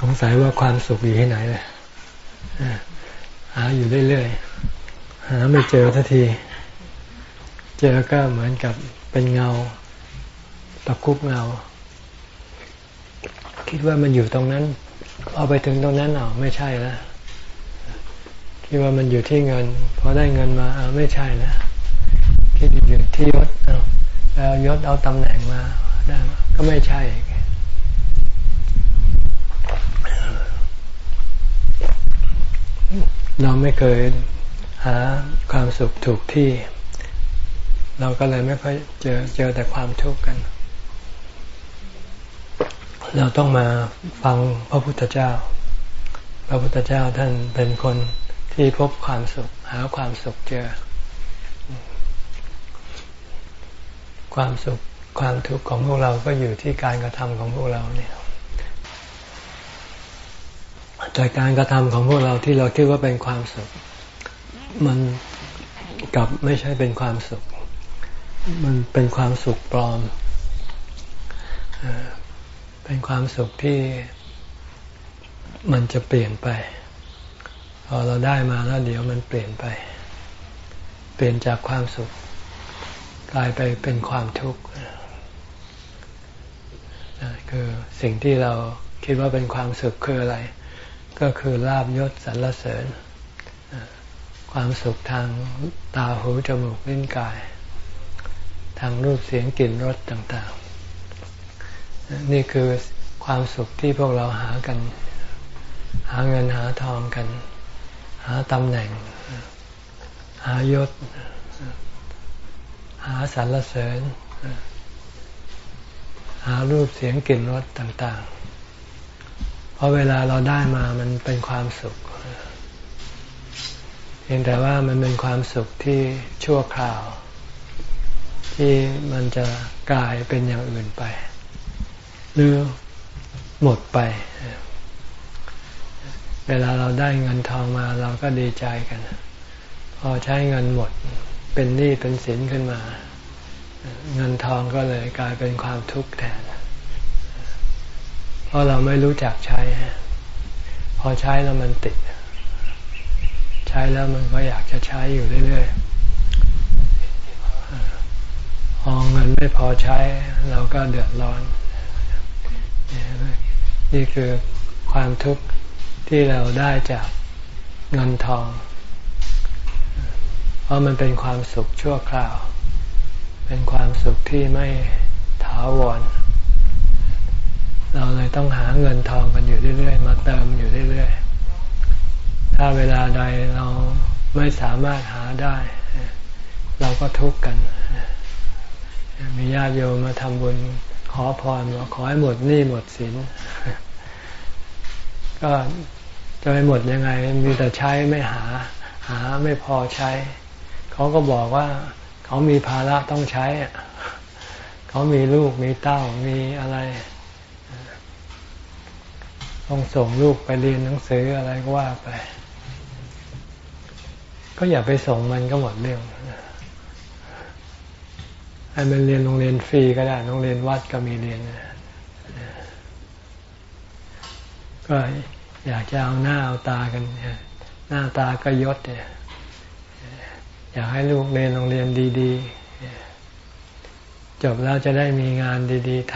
สงสัยว่าความสุขอยู่ที่ไหนเลยหาอยู่เรื่อยๆหาไม่เจอทันที เจอก็เหมือนกับเป็นเงาตะคุบเงา คิดว่ามันอยู่ตรงนั้น เอาไปถึงตรงนั้นเอาไม่ใช่แล้วคิดว่ามันอยู่ที่เงินพอได้เงินมาเอาไม่ใช่นะคิดอยู่ที่ยศเอาแล้วยศเอาตำแหน่งมาได้ก็ไม่ใช่ เราไม่เคยหาความสุขถูกที่ เราก็เลยไม่ค่อยเจอเจอแต่ความทุกข์กัน เราต้องมาฟังพระพุทธเจ้า พระพุทธเจ้าท่านเป็นคนที่พบความสุข หาความสุขเจอ ความสุขความทุกข์ของพวกเราก็อยู่ที่การกระทำของพวกเราเนี่ย แต่การกระทำของพวกเราที่เราคิดว่าเป็นความสุข มันกลับไม่ใช่เป็นความสุข มันเป็นความสุขปลอม เป็นความสุขที่มันจะเปลี่ยนไป พอเราได้มาแล้วเดี๋ยวมันเปลี่ยนไป เปลี่ยนจากความสุข กลายไปเป็นความทุกข์คือสิ่งที่เราคิดว่าเป็นความสุขคืออะไร ก็คือลาบยศสรรเสริญ ความสุขทางตาหูจมูกลิ้นกาย ทางรูปเสียงกลิ่นรสต่างๆ นี่คือความสุขที่พวกเราหากัน หาเงินหาทองกัน หาตำแหน่ง หายศ หาสรรเสริญ หารูปเสียงกลิ่นรสต่างๆ เพราะเวลาเราได้มามันเป็นความสุขเพียงแต่ว่ามันเป็นความสุขที่ชั่วคราว ที่มันจะกลายเป็นอย่างอื่นไป หรือหมดไป เวลาเราได้เงินทองมาเราก็ดีใจกัน พอใช้เงินหมดเป็นหนี้เป็นสินขึ้นมา เงินทองก็เลยกลายเป็นความทุกข์แทน เพราะเราไม่รู้จักใช้ พอใช้แล้วมันติด ใช้แล้วมันก็อยากจะใช้อยู่เรื่อยๆพอเงินไม่พอใช้ เราก็เดือดร้อน นี่คือความทุกข์ที่เราได้จากเงินทอง เพราะมันเป็นความสุขชั่วคราว เป็นความสุขที่ไม่ถาวร เราเลยต้องหาเงินทองกันอยู่เรื่อยๆ มาเติมอยู่เรื่อยๆ ถ้าเวลาใดเราไม่สามารถหาได้ เราก็ทุกข์กัน มีญาติโยมมาทำบุญขอพรว่าขอให้หมดหนี้หมดสิน ก็จะไปหมดยังไง มีแต่ใช้ไม่หา หาไม่พอใช้ เขาก็บอกว่าเขามีภาระต้องใช้ เขามีลูกมีเต้ามีอะไร ต้องส่งลูกไปเรียนหนังสืออะไรก็ว่าไป ก็อย่าไปส่งมันก็หมดเรื่องให้มันเรียนโรงเรียนฟรีก็ได้โรงเรียนวัดก็มีเรียนก็อยากจะเอาหน้าเอาตากันหน้าตาก็ยศเนี่ยอยากให้ลูกเรียนโรงเรียนดีๆจบแล้วจะได้มีงานดี ๆท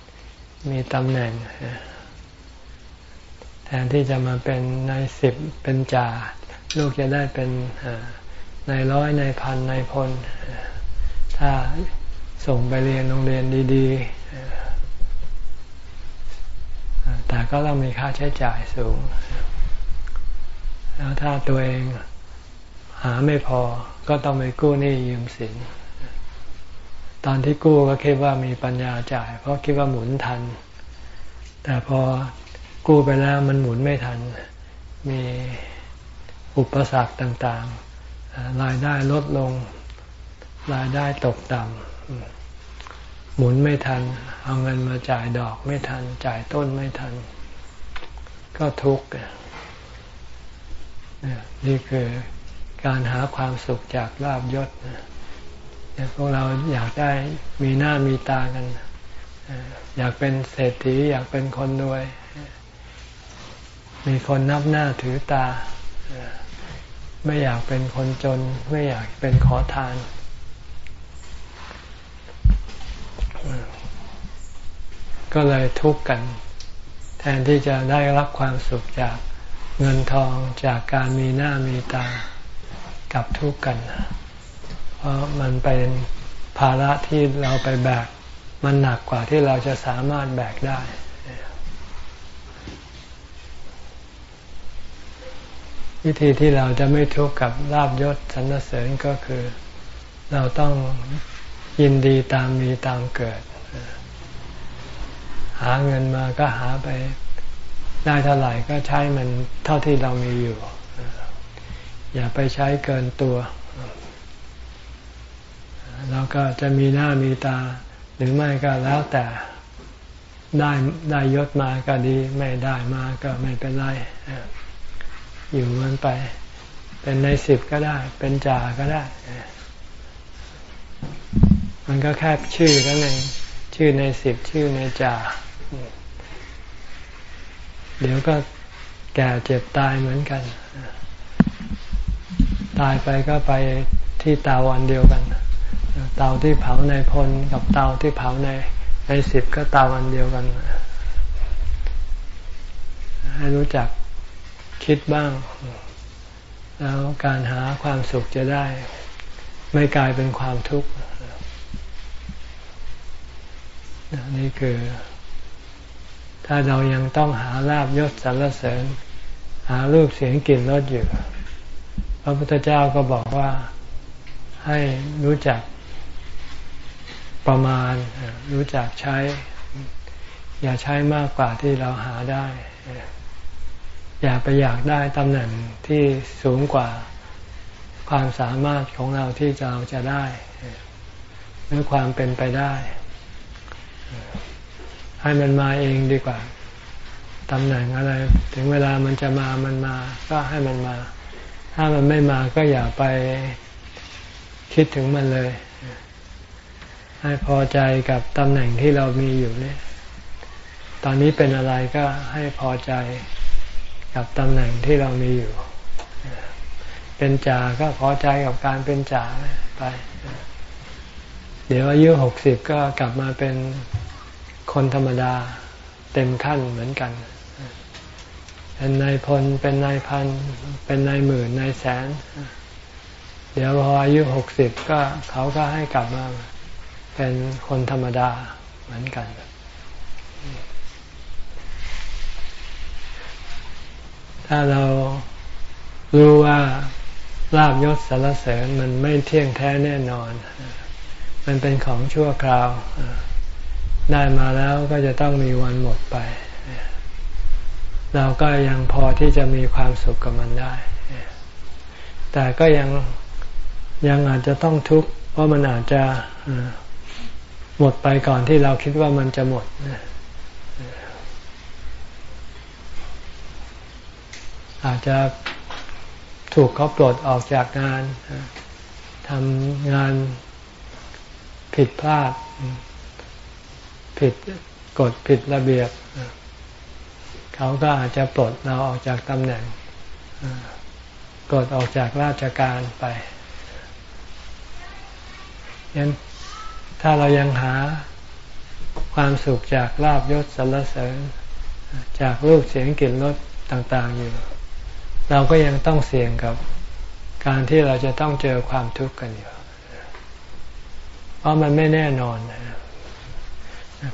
ำมีตำแหน่ง ทนที่จะมาเป็นนายสิบเป็นจ่าลูกจะได้เป็นนายร้อยนายพันนายพล ถ้าส่งไปเรียนโรงเรียนดีๆ แต่ก็ต้องมีค่าใช้จ่ายสูง แล้วถ้าตัวเองหาไม่พอก็ต้องไปกู้หนี้ยืมสิน ตอนที่กู้ก็คิดว่ามีปัญญาจ่าย เพราะคิดว่าหมุนทัน แต่พอ กู้ไปแล้วมันหมุนไม่ทัน มีอุปสรรคต่างๆ รายได้ลดลง รายได้ตกต่ำหมุนไม่ทัน เอาเงินมาจ่ายดอกไม่ทัน จ่ายต้นไม่ทัน ก็ทุกข์นี่คือการหาความสุขจากลาบยศพวกเราอยากได้มีหน้ามีตากัน อยากเป็นเศรษฐีอยากเป็นคนรวย มีคนนับหน้าถือตา ไม่อยากเป็นคนจน ไม่อยากเป็นขอทาน ก็เลยทุกข์กัน แทนที่จะได้รับความสุขจากเงินทองจากการมีหน้ามีตากับทุกข์กัน เพราะมันเป็นภาระที่เราไปแบก มันหนักกว่าที่เราจะสามารถแบกได้ วิธีที่เราจะไม่ทุกข์กับลาบยศสรรเสริญก็คือ เราต้องยินดีตามมีตามเกิด หาเงินมาก็หาไปได้เท่าไหร่ก็ใช้มันเท่าที่เรามีอยู่ อย่าไปใช้เกินตัวแล้วก็จะมีหน้ามีตาหรือไม่ก็แล้วแต่ได้ได้ยศมาก็ดี ไม่ได้มาก็ไม่เป็นไร อยู่มันไป เป็นในสิบก็ได้ เป็นจ่าก็ได้ มันก็แค่ชื่อก็เองชื่อในสิบชื่อในจ่าเดี๋ยวก็แก่เจ็บตายเหมือนกัน ตายไปก็ไปที่ตาวันเดียวกัน เตาที่เผาในพลกับเตาที่เผาในในสิบก็เตาวันเดียวกัน ให้รู้จัก คิดบ้าง แล้วการหาความสุขจะได้ ไม่กลายเป็นความทุกข์นี่คือ ถ้าเรายังต้องหาลาบยศสรรเสริญ หารูปเสียงกลิ่นรสอยู่พระพุทธเจ้าก็บอกว่าให้รู้จักประมาณ รู้จักใช้ อย่าใช้มากกว่าที่เราหาได้ อย่าไปอยากได้ตำแหน่งที่สูงกว่าความสามารถของเราที่เราจะได้ หรือความเป็นไปได้ ให้มันมาเองดีกว่าตำแหน่งอะไร ถึงเวลามันจะมามันมา ก็ให้มันมา ถ้ามันไม่มาก็อย่าไปคิดถึงมันเลย ให้พอใจกับตำแหน่งที่เรามีอยู่เนี่ย ตอนนี้เป็นอะไรก็ให้พอใจ กับตำแหน่งที่เรามีอยู่ เป็นจ่าก็พอใจกับการเป็นจ่าไปเดี๋ยวอายุหกสิบก็กลับมาเป็นคนธรรมดาเต็มขั้นเหมือนกัน เป็นนายพล เป็นนายพัน เป็นนายหมื่น นายแสน เดี๋ยวพออายุหกสิบก็เขาก็ให้กลับมาเป็นคนธรรมดาเหมือนกัน ถ้าเรารู้ว่าลาบยศสารเสริญมันไม่เที่ยงแท้แน่นอน มันเป็นของชั่วคราว ได้มาแล้วก็จะต้องมีวันหมดไป เราก็ยังพอที่จะมีความสุขกับมันได้ แต่ก็ยังยังอาจจะต้องทุกข์เพราะมันอาจจะหมดไปก่อนที่เราคิดว่ามันจะหมด อาจจะถูกเขาปลดออกจากงานทำงานผิดพลาด ผิดกฎผิดระเบียบ เขาก็อาจจะปลดเราออกจากตำแหน่งกดออกจากราชการไปยันถ้าเรายังหาความสุขจากลาบยศสรรเสริญ จากรูปเสียงกลิ่นรสต่าง ๆ อยู่ เราก็ยังต้องเสี่ยงกับการที่เราจะต้องเจอความทุกข์กันอยู่ เพราะมันไม่แน่นอน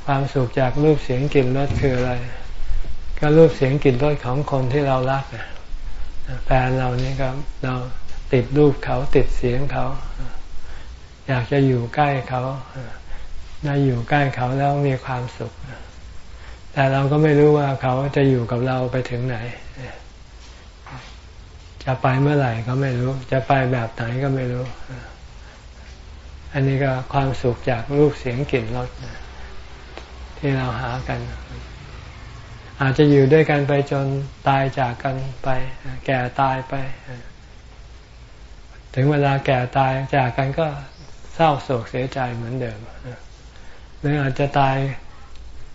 ความสุขจากรูปเสียงกลิ่นรสคืออะไร ก็รูปเสียงกลิ่นรสของคนที่เรารักแฟนเรานี่ก็เราติดรูปเขาติดเสียงเขา อยากจะอยู่ใกล้เขาได้อยู่ใกล้เขาแล้วมีความสุข แต่เราก็ไม่รู้ว่าเขาจะอยู่กับเราไปถึงไหน จะไปเมื่อไหร่ก็ไม่รู้ จะไปแบบไหนก็ไม่รู้ อันนี้ก็ความสุขจากรูปเสียงกลิ่นรสที่เราหากัน อาจจะอยู่ด้วยกันไปจนตายจากกันไป แก่ตายไป ถึงเวลาแก่ตายจากกันก็เศร้าโศกเสียใจเหมือนเดิมหรืออาจจะตาย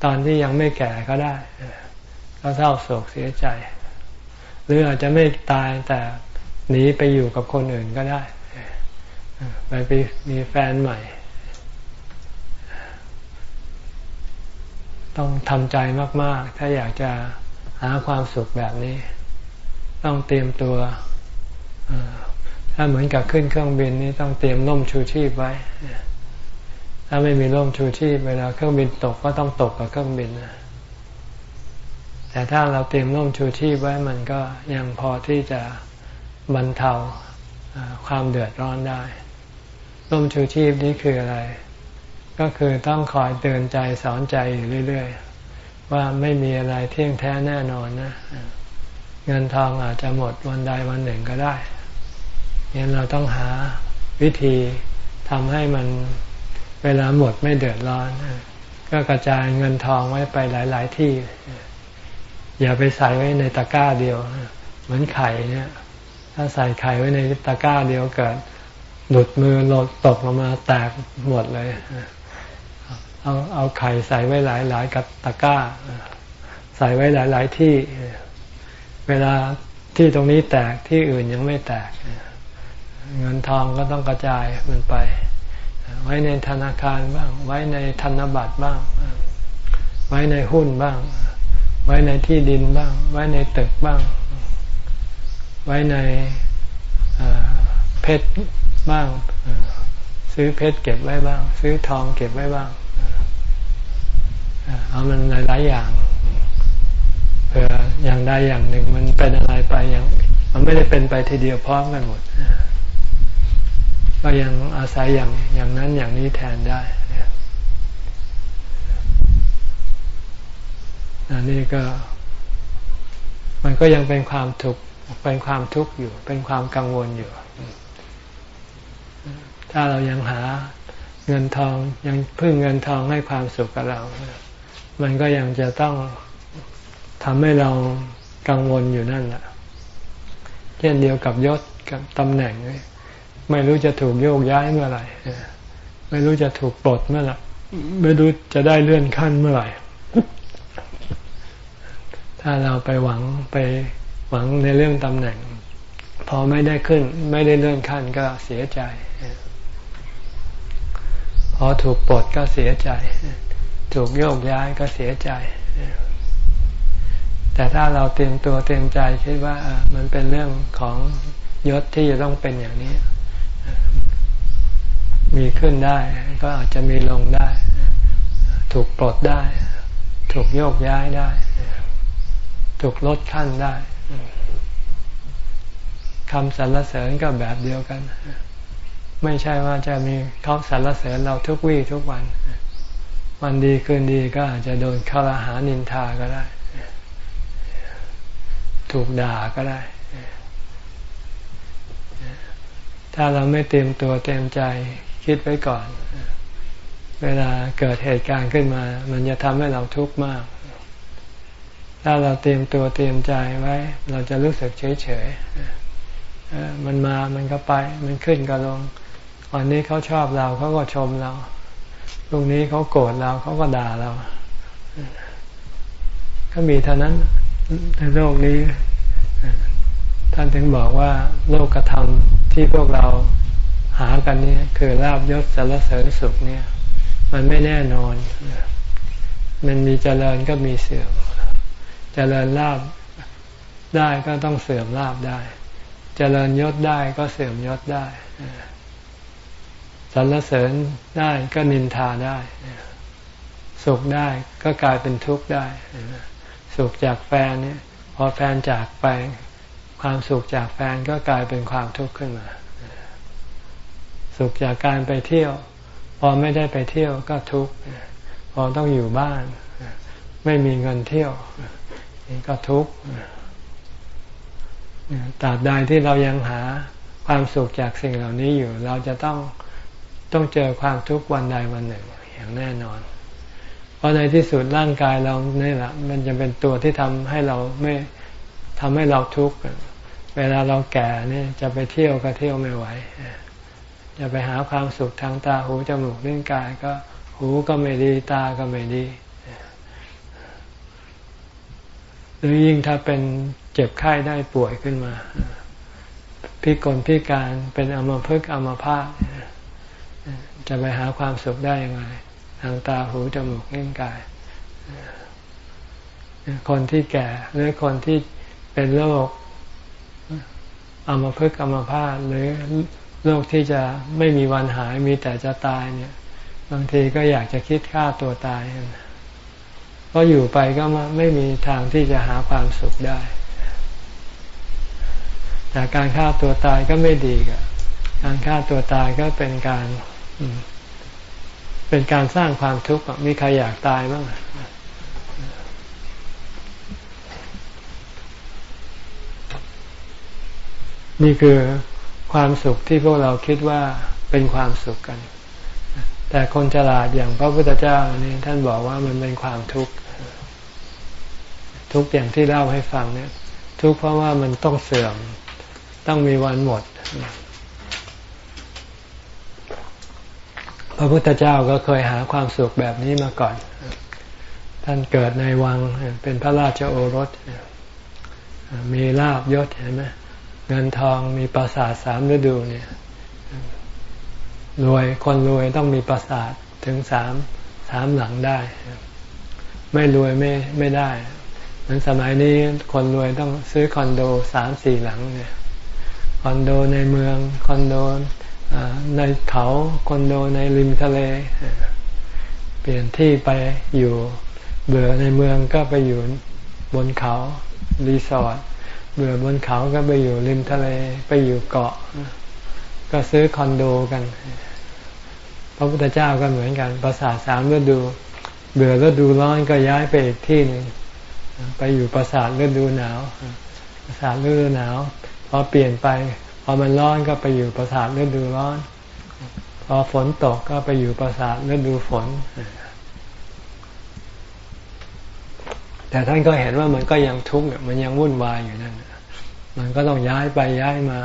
ตอนที่ยังไม่แก่ก็ได้ก็เศร้าโศกเสียใจ หรืออาจจะไม่ตายแต่หนีไปอยู่กับคนอื่นก็ได้ ไปไปมีแฟนใหม่ ต้องทำใจมาก ๆ ถ้าอยากจะหาความสุขแบบนี้ ต้องเตรียมตัว ถ้าเหมือนกับขึ้นเครื่องบินนี่ต้องเตรียมร่มชูชีพไว้ ถ้าไม่มีร่มชูชีพเวลาเครื่องบินตกก็ต้องตกกับเครื่องบิน แต่ถ้าเราเตรียมร่มชูชีพไว้มันก็ยังพอที่จะบรรเทาความเดือดร้อนได้ ร่มชูชีพนี้คืออะไร ก็คือต้องคอยเตือนใจสอนใจอยู่เรื่อย ๆ ว่าไม่มีอะไรเที่ยงแท้แน่นอนนะ เงินทองอาจจะหมดวันใดวันหนึ่งก็ได้ยังเราต้องหาวิธีทำให้มันเวลาหมดไม่เดือดร้อน ก็กระจายเงินทองไว้ไปหลาย ๆ ที่ อย่าไปใส่ไว้ในตะกร้าเดียว เหมือนไข่เนี่ย ถ้าใส่ไข่ไว้ในตะกร้าเดียวเกิดหลุดมือหลดตกลงมาแตกหมดเลย เอาเอาไข่ใส่ไว้หลายหลายกับตะกร้า ใส่ไว้หลายหลายที่ เวลาที่ตรงนี้แตกที่อื่นยังไม่แตก เงินทองก็ต้องกระจายมันไป ไว้ในธนาคารบ้าง ไว้ในธนบัตรบ้าง ไว้ในหุ้นบ้าง ไว้ในที่ดินบ้าง ไว้ในตึกบ้าง ไว้ในเพชรบ้าง ซื้อเพชรเก็บไว้บ้าง ซื้อทองเก็บไว้บ้าง เอามันหลาย ๆ อย่างเผื่ออย่างใดอย่างหนึ่งมันเป็นอะไรไปอย่างมันไม่ได้เป็นไปทีเดียวพร้อมกันหมด ก็ยังอาศัยอย่างอย่างนั้นอย่างนี้แทนได้ อันนี้ก็ มันก็ยังเป็นความทุกข์เป็นความทุกข์อยู่ เป็นความกังวลอยู่ ถ้าเรายังหาเงินทองยังพึ่งเงินทองให้ความสุขกับเรา มันก็ยังจะต้องทำให้เรากังวลอยู่นั่นแหละเช่นเดียวกับยศกับตำแหน่ง ไม่รู้จะถูกโยกย้ายเมื่อไหร่ไม่รู้จะถูกปลดเมื่อไหร่ไม่รู้จะได้เลื่อนขั้นเมื่อไหร่ ถ้าเราไปหวังไปหวังในเรื่องตำแหน่ง พอไม่ได้ขึ้น ไม่ได้เลื่อนขั้นก็เสียใจ พอถูกปลดก็เสียใจ ถูกโยกย้ายก็เสียใจ แต่ถ้าเราเตรียมตัวเตรียมใจคิดว่ามันเป็นเรื่องของยศที่จะต้องเป็นอย่างนี้ มีขึ้นได้ ก็อาจจะมีลงได้ ถูกปลดได้ ถูกโยกย้ายได้ ถูกลดขั้นได้คำสรรเสริญก็แบบเดียวกัน ไม่ใช่ว่าจะมีเขาสรรเสริญเราทุกวี่ทุกวัน วันดีคืนดีก็อาจจะโดนคารหานินทาก็ได้ ถูกด่าก็ได้ ถ้าเราไม่เตรียมตัวเตรียมใจคิดไว้ก่อน เวลาเกิดเหตุการณ์ขึ้นมา มันจะทำให้เราทุกข์มาก ถ้าเราเตรียมตัวเตรียมใจไว้ เราจะรู้สึกเฉยเฉยมันมามันก็ไป มันขึ้นก็ลงวันนี้เขาชอบเราเขาก็ชมเราพรุ่งนี้เขาโกรธเราเขาก็ด่าเรา ก็มีเท่านั้นในโลกนี้ ท่านถึงบอกว่า โลกธรรมที่พวกเราหากันนี้คือลาบยศสารเสริญสุขเนี่ย มันไม่แน่นอน มันมีเจริญก็มีเสื่อม เจริญลาบได้ก็ต้องเสื่อมลาบได้ เจริญยศได้ก็เสื่อมยศได้สรรเสริญได้ก็นินทาได้ สุขได้ก็กลายเป็นทุกข์ได้ สุขจากแฟนเนี่ย พอแฟนจากไป ความสุขจากแฟนก็กลายเป็นความทุกข์ขึ้นมา สุขจากการไปเที่ยว พอไม่ได้ไปเที่ยวก็ทุกข์ พอต้องอยู่บ้าน ไม่มีเงินเที่ยว นี่ก็ทุกข์ตราบใดที่เรายังหาความสุขจากสิ่งเหล่านี้อยู่ เราจะต้องต้องเจอความทุกข์วันใดวันหนึ่งอย่างแน่นอน เพราะในที่สุดร่างกายเราเนี่ยแหละมันจะเป็นตัวที่ทำให้เราไม่ทำให้เราทุกข์เวลาเราแก่เนี่ยจะไปเที่ยวก็เที่ยวไม่ไหวจะไปหาความสุขทางตาหูจมูกลิ้นกายก็ หูก็ไม่ดีตาก็ไม่ดีห รือยิ่งถ้าเป็นเจ็บไข้ได้ป่วยขึ้นมา พิกลพิการเป็นอมภพอมภาพจะไปหาความสุขได้ยังไงทางตาหูจมูกเล่นกาย คนที่แก่หรือคนที่เป็นโรคอมภพอมภาพหรือโรคที่จะไม่มีวันหายมีแต่จะตายเนี่ย บางทีก็อยากจะคิดฆ่าตัวตาย เพราะอยู่ไปก็ไม่มีทางที่จะหาความสุขได้แต่การฆ่าตัวตายก็ไม่ดีกับการฆ่าตัวตายก็เป็นการเป็นการสร้างความทุกข์มีใครอยากตายบ้างนี่คือความสุขที่พวกเราคิดว่าเป็นความสุขกัน แต่คนฉลาดอย่างพระพุทธเจ้านี่ท่านบอกว่ามันเป็นความทุกข์ ทุกอย่างที่เล่าให้ฟังเนี่ย ทุกเพราะว่ามันต้องเสื่อม ต้องมีวันหมด พระพุทธเจ้าก็เคยหาความสุขแบบนี้มาก่อน ท่านเกิดในวังเป็นพระราชโอรส มีลาบยศเห็นไหมเงินทองมีปราสาทสามฤดูเนี่ยรวยคนรวยต้องมีปราสาทถึงสามสามหลังได้ ไม่รวยไม่ไม่ได้ เหมือนสมัยนี้คนรวยต้องซื้อคอนโดสามสี่หลังเนี่ยคอนโดในเมืองคอนโดในเขาคอนโดในริมทะเล เปลี่ยนที่ไปอยู่เบื่อในเมืองก็ไปอยู่บนเขารีสอร์ทเบื่อบนเขาก็ไปอยู่ริมทะเลไปอยู่เกาะ ก็ซื้อคอนโดกัน พระพุทธเจ้าก็เหมือนกันภาษาสามฤดู เบื่อฤดูร้อนก็ย้ายไปอีกที่หนึ่ง ไปอยู่ปราสาทฤดูหนาวปราสาทฤดูหนาวพอเปลี่ยนไป พอมันร้อนก็ไปอยู่ปราสาทฤดูร้อน พอฝนตกก็ไปอยู่ปราสาทฤดูฝน แต่ท่านก็เห็นว่ามันก็ยังทุกข์มันยังวุ่นวายอยู่นั่นมันก็ต้องย้ายไปย้ายมา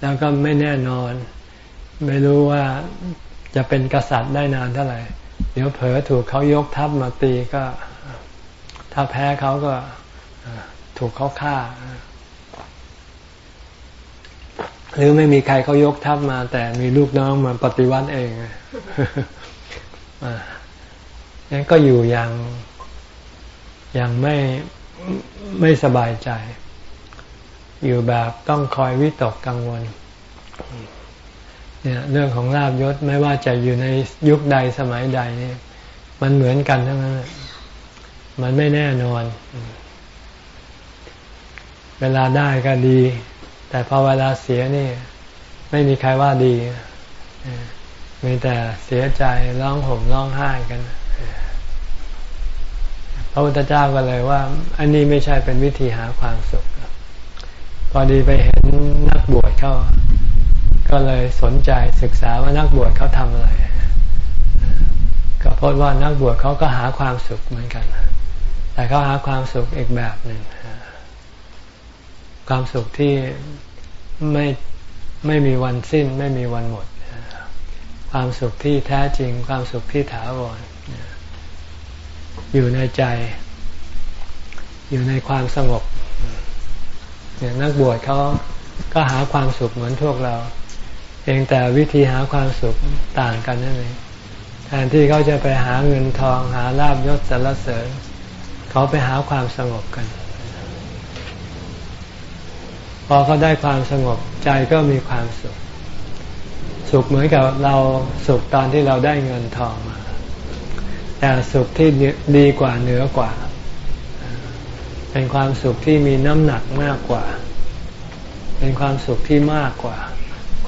แล้วก็ไม่แน่นอน ไม่รู้ว่าจะเป็นกษัตริย์ได้นานเท่าไหร่ เดี๋ยวเผลอถูกเขายกทัพมาตีก็ ถ้าแพ้เขาก็ถูกเขาฆ่า หรือไม่มีใครเขายกทัพมา แต่มีลูกน้องมาปฏิวัติเองนั้นก็อยู่อย่างอย่างไม่ไม่สบายใจ อยู่แบบต้องคอยวิตกกังวลเนี่ยเรื่องของลาบยศไม่ว่าจะอยู่ในยุคใดสมัยใดนี่มันเหมือนกันทั้งนั้น มันไม่แน่นอน เวลาได้ก็ดี แต่พอเวลาเสียนี่ ไม่มีใครว่าดีมีแต่เสียใจร้องห่มร้องไห้กันพระพุทธเจ้าก็เลยว่า อันนี้ไม่ใช่เป็นวิธีหาความสุขพอดีไปเห็นนักบวชเขาก็เลยสนใจศึกษาว่านักบวชเขาทำอะไร ก็พบว่านักบวชเขาก็หาความสุขเหมือนกัน แต่เขาหาความสุขอีกแบบหนึ่งความสุขที่ไม่ไม่มีวันสิ้น ไม่มีวันหมด ความสุขที่แท้จริง ความสุขที่ถาวรอยู่ในใจ อยู่ในความสงบอย่างนักบวชเขาก็หาความสุขเหมือนพวกเราเองแต่วิธีหาความสุขต่างกันนั่นเองแทนที่เขาจะไปหาเงินทองหาลาบยศสรรเสริญ เขาไปหาความสงบกัน พอเขาได้ความสงบใจก็มีความสุข สุขเหมือนกับเราสุขตอนที่เราได้เงินทองมา แต่สุขที่ดีกว่าเหนือกว่า เป็นความสุขที่มีน้ำหนักมากกว่า เป็นความสุขที่มากกว่า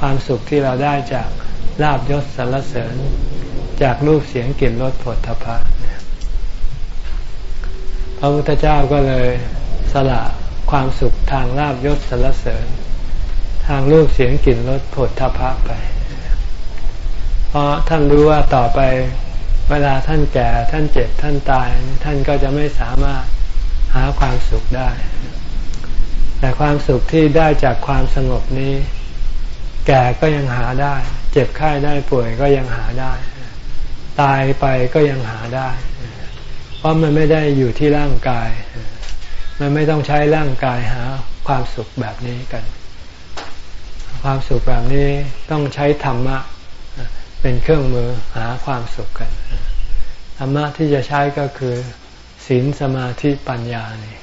ความสุขที่เราได้จากลาบยศสรรเสริญ จากรูปเสียงกลิ่นรสผลทพะ พระพุทธเจ้าก็เลยสละความสุขทางลาบยศสรรเสริญ ทางรูปเสียงกลิ่นรสผลทพะไป เพราะท่านรู้ว่าต่อไปเวลาท่านแก่ท่านเจ็บท่านตาย ท่านก็จะไม่สามารถหาความสุขได้ แต่ความสุขที่ได้จากความสงบนี้ แก่ก็ยังหาได้ เจ็บไข้ได้ป่วยก็ยังหาได้ ตายไปก็ยังหาได้ ราะมันไม่ได้อยู่ที่ร่างกาย มันไม่ต้องใช้ร่างกายหาความสุขแบบนี้กัน ความสุขแบบนี้ต้องใช้ธรรมะเป็นเครื่องมือหาความสุขกัน ธรรมะที่จะใช้ก็คือศีลสมาธิปัญญานี่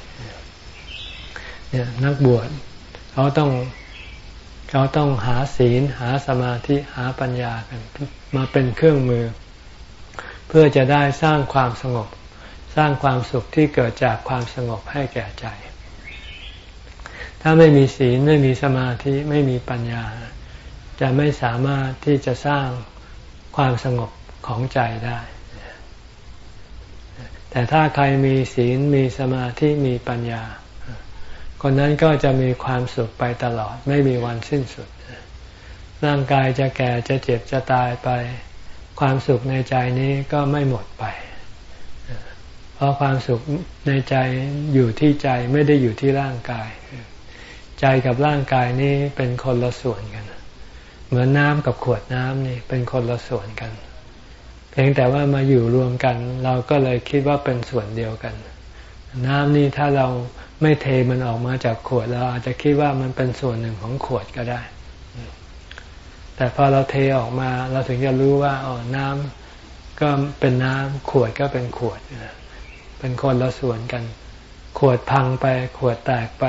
เนี่ยนักบวชเขาต้องเขาต้องหาศีลหาสมาธิหาปัญญากัน มาเป็นเครื่องมือ เพื่อจะได้สร้างความสงบ สร้างความสุขที่เกิดจากความสงบให้แก่ใจ ถ้าไม่มีศีลไม่มีสมาธิไม่มีปัญญา จะไม่สามารถที่จะสร้างความสงบของใจได้ แต่ถ้าใครมีศีลมีสมาธิมีปัญญา คนนั้นก็จะมีความสุขไปตลอด ไม่มีวันสิ้นสุด ร่างกายจะแก่จะเจ็บจะตายไป ความสุขในใจนี้ก็ไม่หมดไป ราะความสุขในใจอยู่ที่ใจไม่ได้อยู่ที่ร่างกาย ใจกับร่างกายนี้เป็นคนละส่วนกัน เหมือนน้ำกับขวดน้ำนี่เป็นคนละส่วนกัน เพียงแต่ว่ามาอยู่รวมกัน เราก็เลยคิดว่าเป็นส่วนเดียวกัน น้ำนี่ถ้าเราไม่เทมันออกมาจากขวด เราอาจจะคิดว่ามันเป็นส่วนหนึ่งของขวดก็ได้ แต่พอเราเทออกมาเราถึงจะรู้ว่าอ๋อน้ำก็เป็นน้ำขวดก็เป็นขวด เป็นคนละส่วนกัน ขวดพังไป ขวดแตกไป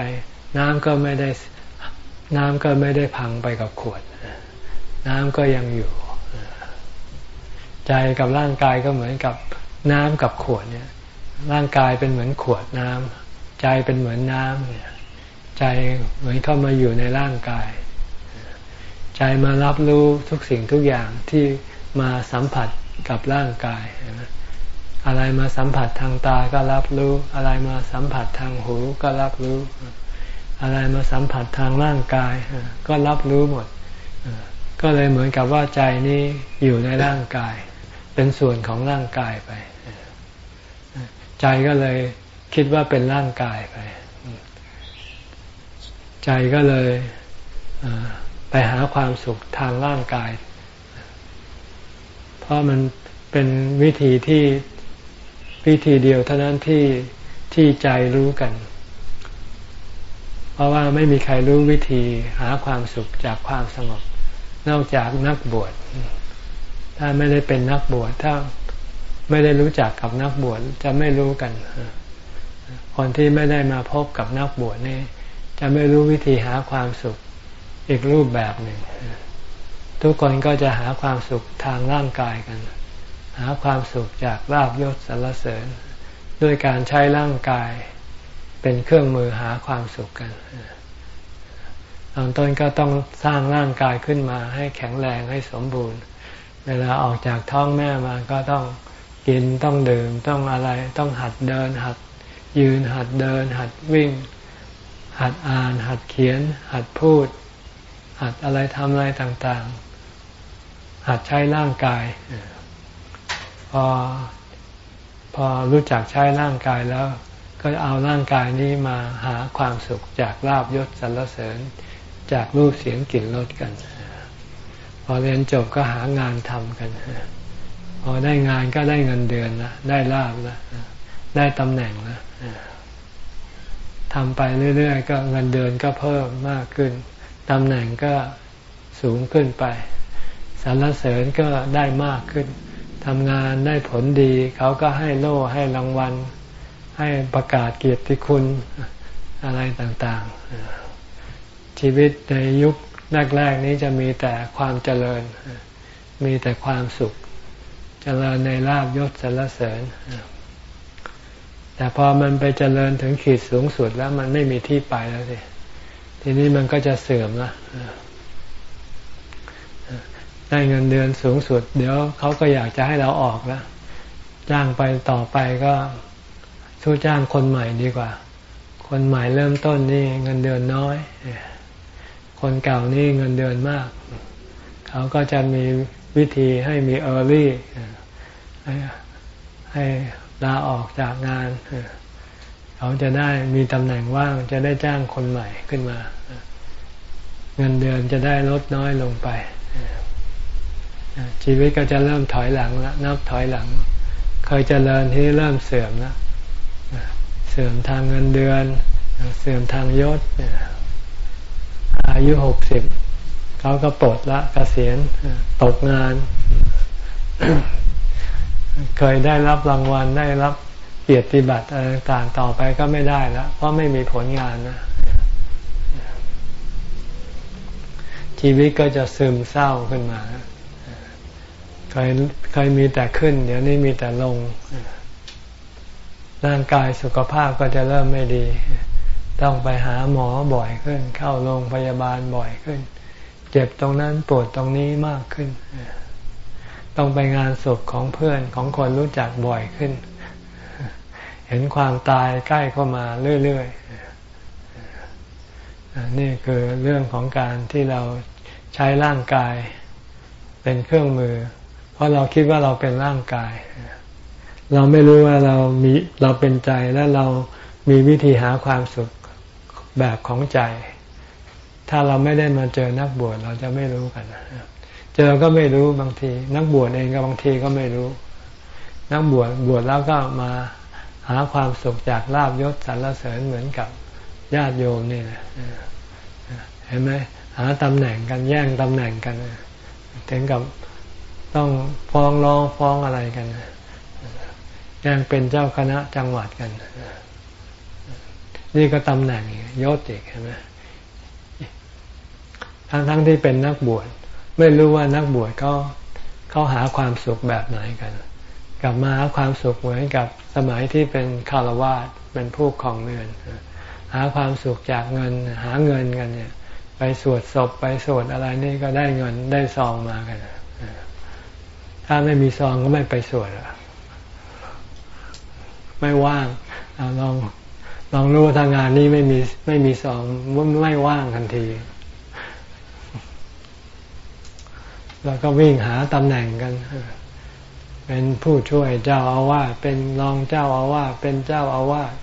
น้ำก็ไม่ได้น้ำก็ไม่ได้พังไปกับขวด น้ำก็ยังอยู่ ใจกับร่างกายก็เหมือนกับน้ำกับขวดเนี่ย ร่างกายเป็นเหมือนขวดน้ำใจเป็นเหมือนน้ำเนี่ย ใจเหมือนเข้ามาอยู่ในร่างกาย ใจมารับรู้ทุกสิ่งทุกอย่างที่มาสัมผัสกับร่างกาย อะไรมาสัมผัสทางตาก็รับรู้ อะไรมาสัมผัสทางหูก็รับรู้ อะไรมาสัมผัสทางร่างกาย ก็รับรู้หมด ก็เลยเหมือนกับว่าใจนี้อยู่ในร่างกาย เป็นส่วนของร่างกายไป ใจก็เลยคิดว่าเป็นร่างกายไป ใจก็เลยไปหาความสุขทางร่างกาย เพราะมันเป็นวิธีที่ วิธีเดียวเท่านั้นที่ที่ใจรู้กัน เพราะว่าไม่มีใครรู้วิธีหาความสุขจากความสงบ นอกจากนักบวช ถ้าไม่ได้เป็นนักบวชถ้าไม่ได้รู้จักกับนักบวชจะไม่รู้กัน คนที่ไม่ได้มาพบกับนักบวชนี่จะไม่รู้วิธีหาความสุขอีกรูปแบบหนึ่ง ทุกคนก็จะหาความสุขทางร่างกายกัน หาความสุขจากลาบยศสรรเสริญ ด้วยการใช้ร่างกายเป็นเครื่องมือหาความสุขกันตอนต้นก็ต้องสร้างร่างกายขึ้นมาให้แข็งแรงให้สมบูรณ์ เวลาออกจากท้องแม่มาก็ต้องกินต้องดื่มต้องอะไรต้องหัดเดิน หัดยืนหัดเดิน หัดวิ่ง หัดอ่าน หัดเขียน หัดพูด หัดอะไรทำอะไรต่างๆ หัดใช้ร่างกาย พอพอรู้จักใช้ร่างกายแล้ว ก็เอาร่างกายนี้มาหาความสุขจากลาบยศสรรเสริญจากรูปเสียงกลิ่นรสกัน พอเรียนจบก็หางานทำกัน พอได้งานก็ได้เงินเดือนละได้ลาบละได้ตำแหน่งแล้วทำไปเรื่อยๆก็เงินเดือนก็เพิ่มมากขึ้นตำแหน่งก็สูงขึ้นไปสรรเสริญก็ได้มากขึ้น ทำงานได้ผลดี เขาก็ให้โล่ให้รางวัล ให้ประกาศเกียรติคุณอะไรต่างๆ ชีวิตในยุคแรกๆนี้จะมีแต่ความเจริญ มีแต่ความสุข เจริญในลาบยศสรรเสริญ แต่พอมันไปเจริญถึงขีดสูงสุดแล้วมันไม่มีที่ไปแล้วสิทีนี้มันก็จะเสื่อมละ ได้เงินเดือนสูงสุด เดี๋ยวเขาก็อยากจะให้เราออกแล้วจ้างไปต่อไปก็สู้จ้างคนใหม่ดีกว่า คนใหม่เริ่มต้นนี่เงินเดือนน้อย คนเก่านี่เงินเดือนมาก เขาก็จะมีวิธีให้มีเออร์ลี่ให้ลาออกจากงานเขาจะได้มีตำแหน่งว่างจะได้จ้างคนใหม่ขึ้นมา เงินเดือนจะได้ลดน้อยลงไป ชีวิตก็จะเริ่มถอยหลังล้วนับถอยหลัง เคยเจริญที่เริ่มเสื่อมล้วเสื่อมทางเงินเดือน เสื่อมทางยศอายุหกสิบเขาก็ปลดละกะเกษียณตกงาน เคยได้รับรางวัลได้รับเกียรติบัตรอะไรต่างต่อไปก็ไม่ได้แล้วเพราะไม่มีผลงานนะชีวิตก็จะซึมเศร้าขึ้นมา เคยเคยมีแต่ขึ้น เดี๋ยวนี้มีแต่ลง ร่างกายสุขภาพก็จะเริ่มไม่ดี ต้องไปหาหมอบ่อยขึ้น เข้าโรงพยาบาลบ่อยขึ้น เจ็บตรงนั้นปวดตรงนี้มากขึ้น ต้องไปงานศพของเพื่อนของคนรู้จักบ่อยขึ้น เห็นความตายใกล้เข้ามาเรื่อยๆนี่คือเรื่องของการที่เราใช้ร่างกายเป็นเครื่องมือ ราะเราคิดว่าเราเป็นร่างกาย เราไม่รู้ว่าเรามีเราเป็นใจและเรามีวิธีหาความสุขแบบของใจ ถ้าเราไม่ได้มาเจอนักบวชเราจะไม่รู้กันเจอก็ไม่รู้บางที นักบวชเองก็บางทีก็ไม่รู้ นักบวชบวชแล้วก็มาหาความสุขจากลาบยศสรรเสริญเหมือนกับญาติโยมนี่แหละเห็นไหมหาตำแหน่งกันแย่งตำแหน่งกัน ถึงกับ ต้องฟ้องร้องฟ้องอะไรกันแย่งเป็นเจ้าคณะจังหวัดกัน นี่ก็ตำแหน่งยศอีกเห็นไหมทั้งทั้งที่เป็นนักบวชไม่รู้ว่านักบวชเขาเขาหาความสุขแบบไหนกัน กลับมาหาความสุขเหมือนกับสมัยที่เป็นคารวาสเป็นผู้ของเงินหาความสุขจากเงิน หาเงินกันเนี่ย ไปสวดศพไปสวดอะไรนี่ก็ได้เงินได้ซองมากัน ถ้าไม่มีซองก็ไม่ไปสวดไม่ว่างลองลองรู้ว่าทางงานนี้ไม่มีไม่มีซองไม่ว่างทันที แล้วก็วิ่งหาตำแหน่งกัน เป็นผู้ช่วยเจ้าอาวาสเป็นรองเจ้าอาวาสเป็นเจ้าอาวาส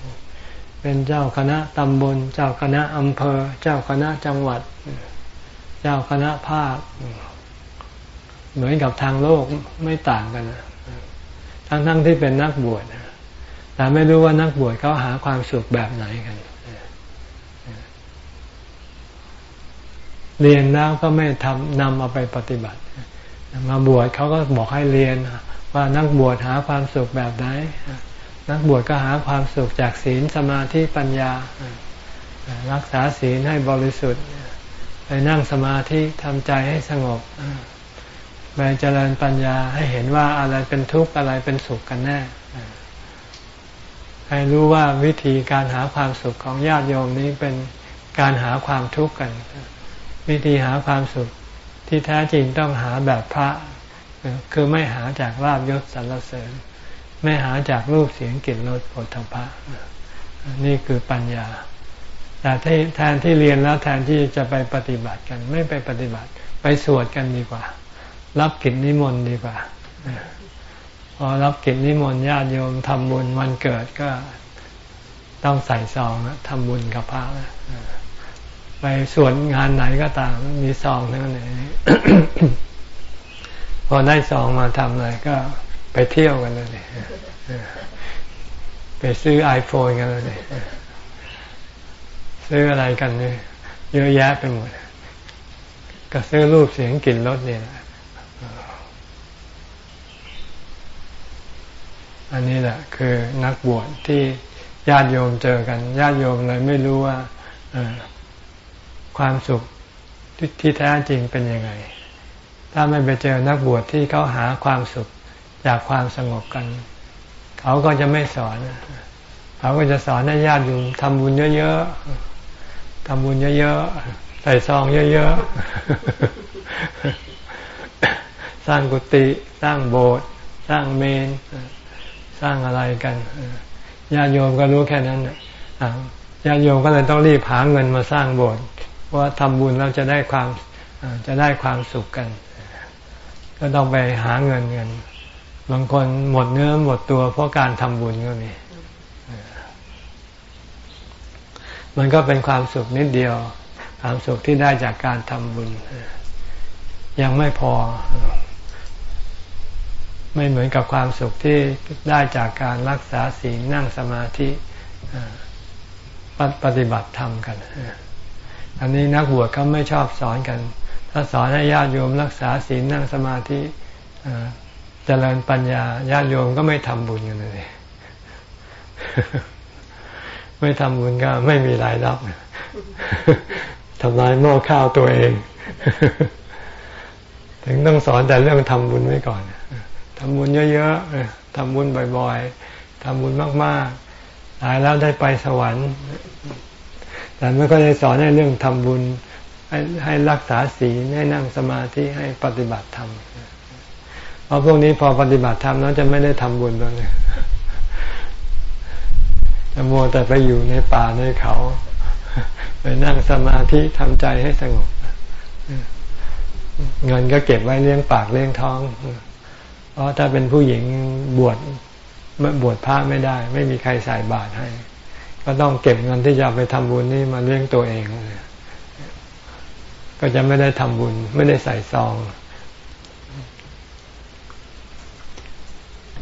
เป็นเจ้าคณะตำบล เจ้าคณะอำเภอ เจ้าคณะจังหวัด เจ้าคณะภาค เหมือนกับทางโลกไม่ต่างกันทั้งๆทที่เป็นนักบวชแต่ไม่รู้ว่านักบวชเขาหาความสุขแบบไหนกัน เรียนแล้วก็ไม่ทำนำเอาไปปฏิบัติ มาบวชเขาก็บอกให้เรียนว่านักบวชหาความสุขแบบไหน นักบวชก็หาความสุขจากศีลสมาธิปัญญา รักษาศีลให้บริสุทธิ์ ไปนั่งสมาธิทำใจให้สงบ ไปเจริญปัญญาให้เห็นว่าอะไรเป็นทุกข์อะไรเป็นสุขกันแน่ ให้รู้ว่าวิธีการหาความสุขของญาติโยมนี้เป็นการหาความทุกข์กัน วิธีหาความสุขที่แท้จริงต้องหาแบบพระ คือไม่หาจากลาบยศสรรเสริญ ไม่หาจากรูปเสียงกลิ่นรสผลทพะนี่คือปัญญาแต่แทนที่เรียนแล้วแทนที่จะไปปฏิบัติกัน ไม่ไปปฏิบัติ ไปสวดกันดีกว่า รับกิจนิมนต์ดีกว่าพอรับกิจนิมนต์ญาติโยมทำบุญวันเกิดก็ต้องใส่ซองทำบุญกับพระไปส่วดงานไหนก็ตามมีซองทั้งนั้นพอได้ซองมาทำอะไรก็ไปเที่ยวกันเลยไปซื้อไอโฟนกันเลยซื้ออะไรกันเนี่ยเยอะแยะไปหมด ก็ซื้อรูปเสียงกลิ่นรสเนี่ย อันนี้แหละคือนักบวชที่ญาติโยมเจอกันญาติโยมเลยไม่รู้ว่าความสุขที่แท้จริงเป็นยังไง ถ้าไม่ไปเจอนักบวชที่เขาหาความสุขจากความสงบกัน เขาก็จะไม่สอน เขาก็จะสอนให้ญาติโยมทำบุญเยอะๆทำบุญเยอะๆใส่ซองเยอะๆ สร้างกุฏิสร้างโบสถ์สร้างเมน สร้างอะไรกันญาติโยมก็รู้แค่นั้นญาติโยมก็เลยต้องรีบหาเงินมาสร้างโบสถ์ว่าทำบุญแล้วจะได้ความจะได้ความสุขกัน ก็ต้องไปหาเงินเงินบางคนหมดเนื้อหมดตัวเพราะการทำบุญก็มีมันก็เป็นความสุขนิดเดียว ความสุขที่ได้จากการทำบุญ ยังไม่พอ ไม่เหมือนกับความสุขที่ได้จากการรักษาศีลนั่งสมาธิปฏิบัติธรรมกัน อันนี้นักบวชเขาไม่ชอบสอนกัน ถ้าสอนให้ญาติโยมรักษาศีลนั่งสมาธิเจริญปัญญาญาติโยมก็ไม่ทำบุญกันเลยไม่ทำบุญก็ไม่มีรายรับทำลายหม้อข้าวตัวเอง ถึงต้องสอนแต่เรื่องทำบุญไว้ก่อน ทำบุญเยอะๆทำบุญบ่อยๆทำบุญมากๆ ตายแล้วได้ไปสวรรค์ แต่ไม่ก็ได้สอนให้เรื่องทำบุญให้ให้รักษาศีลให้นั่งสมาธิให้ปฏิบัติธรรมเพราะพวกนี้พอปฏิบัติธรรมแล้วจะไม่ได้ทำบุญแล้วเนี่ยจะโมแต่ไปอยู่ในป่าในเขาไปนั่งสมาธิทำใจให้สงบ เงินก็เก็บไว้เลี้ยงปากเลี้ยงท้อง ราะถ้าเป็นผู้หญิงบวชบวชพระไม่ได้ ไม่มีใครใส่บาตรให้ ก็ต้องเก็บเงินที่จะไปทำบุญนี่มาเลี้ยงตัวเอง ก็จะไม่ได้ทำบุญ ไม่ได้ใส่ซอง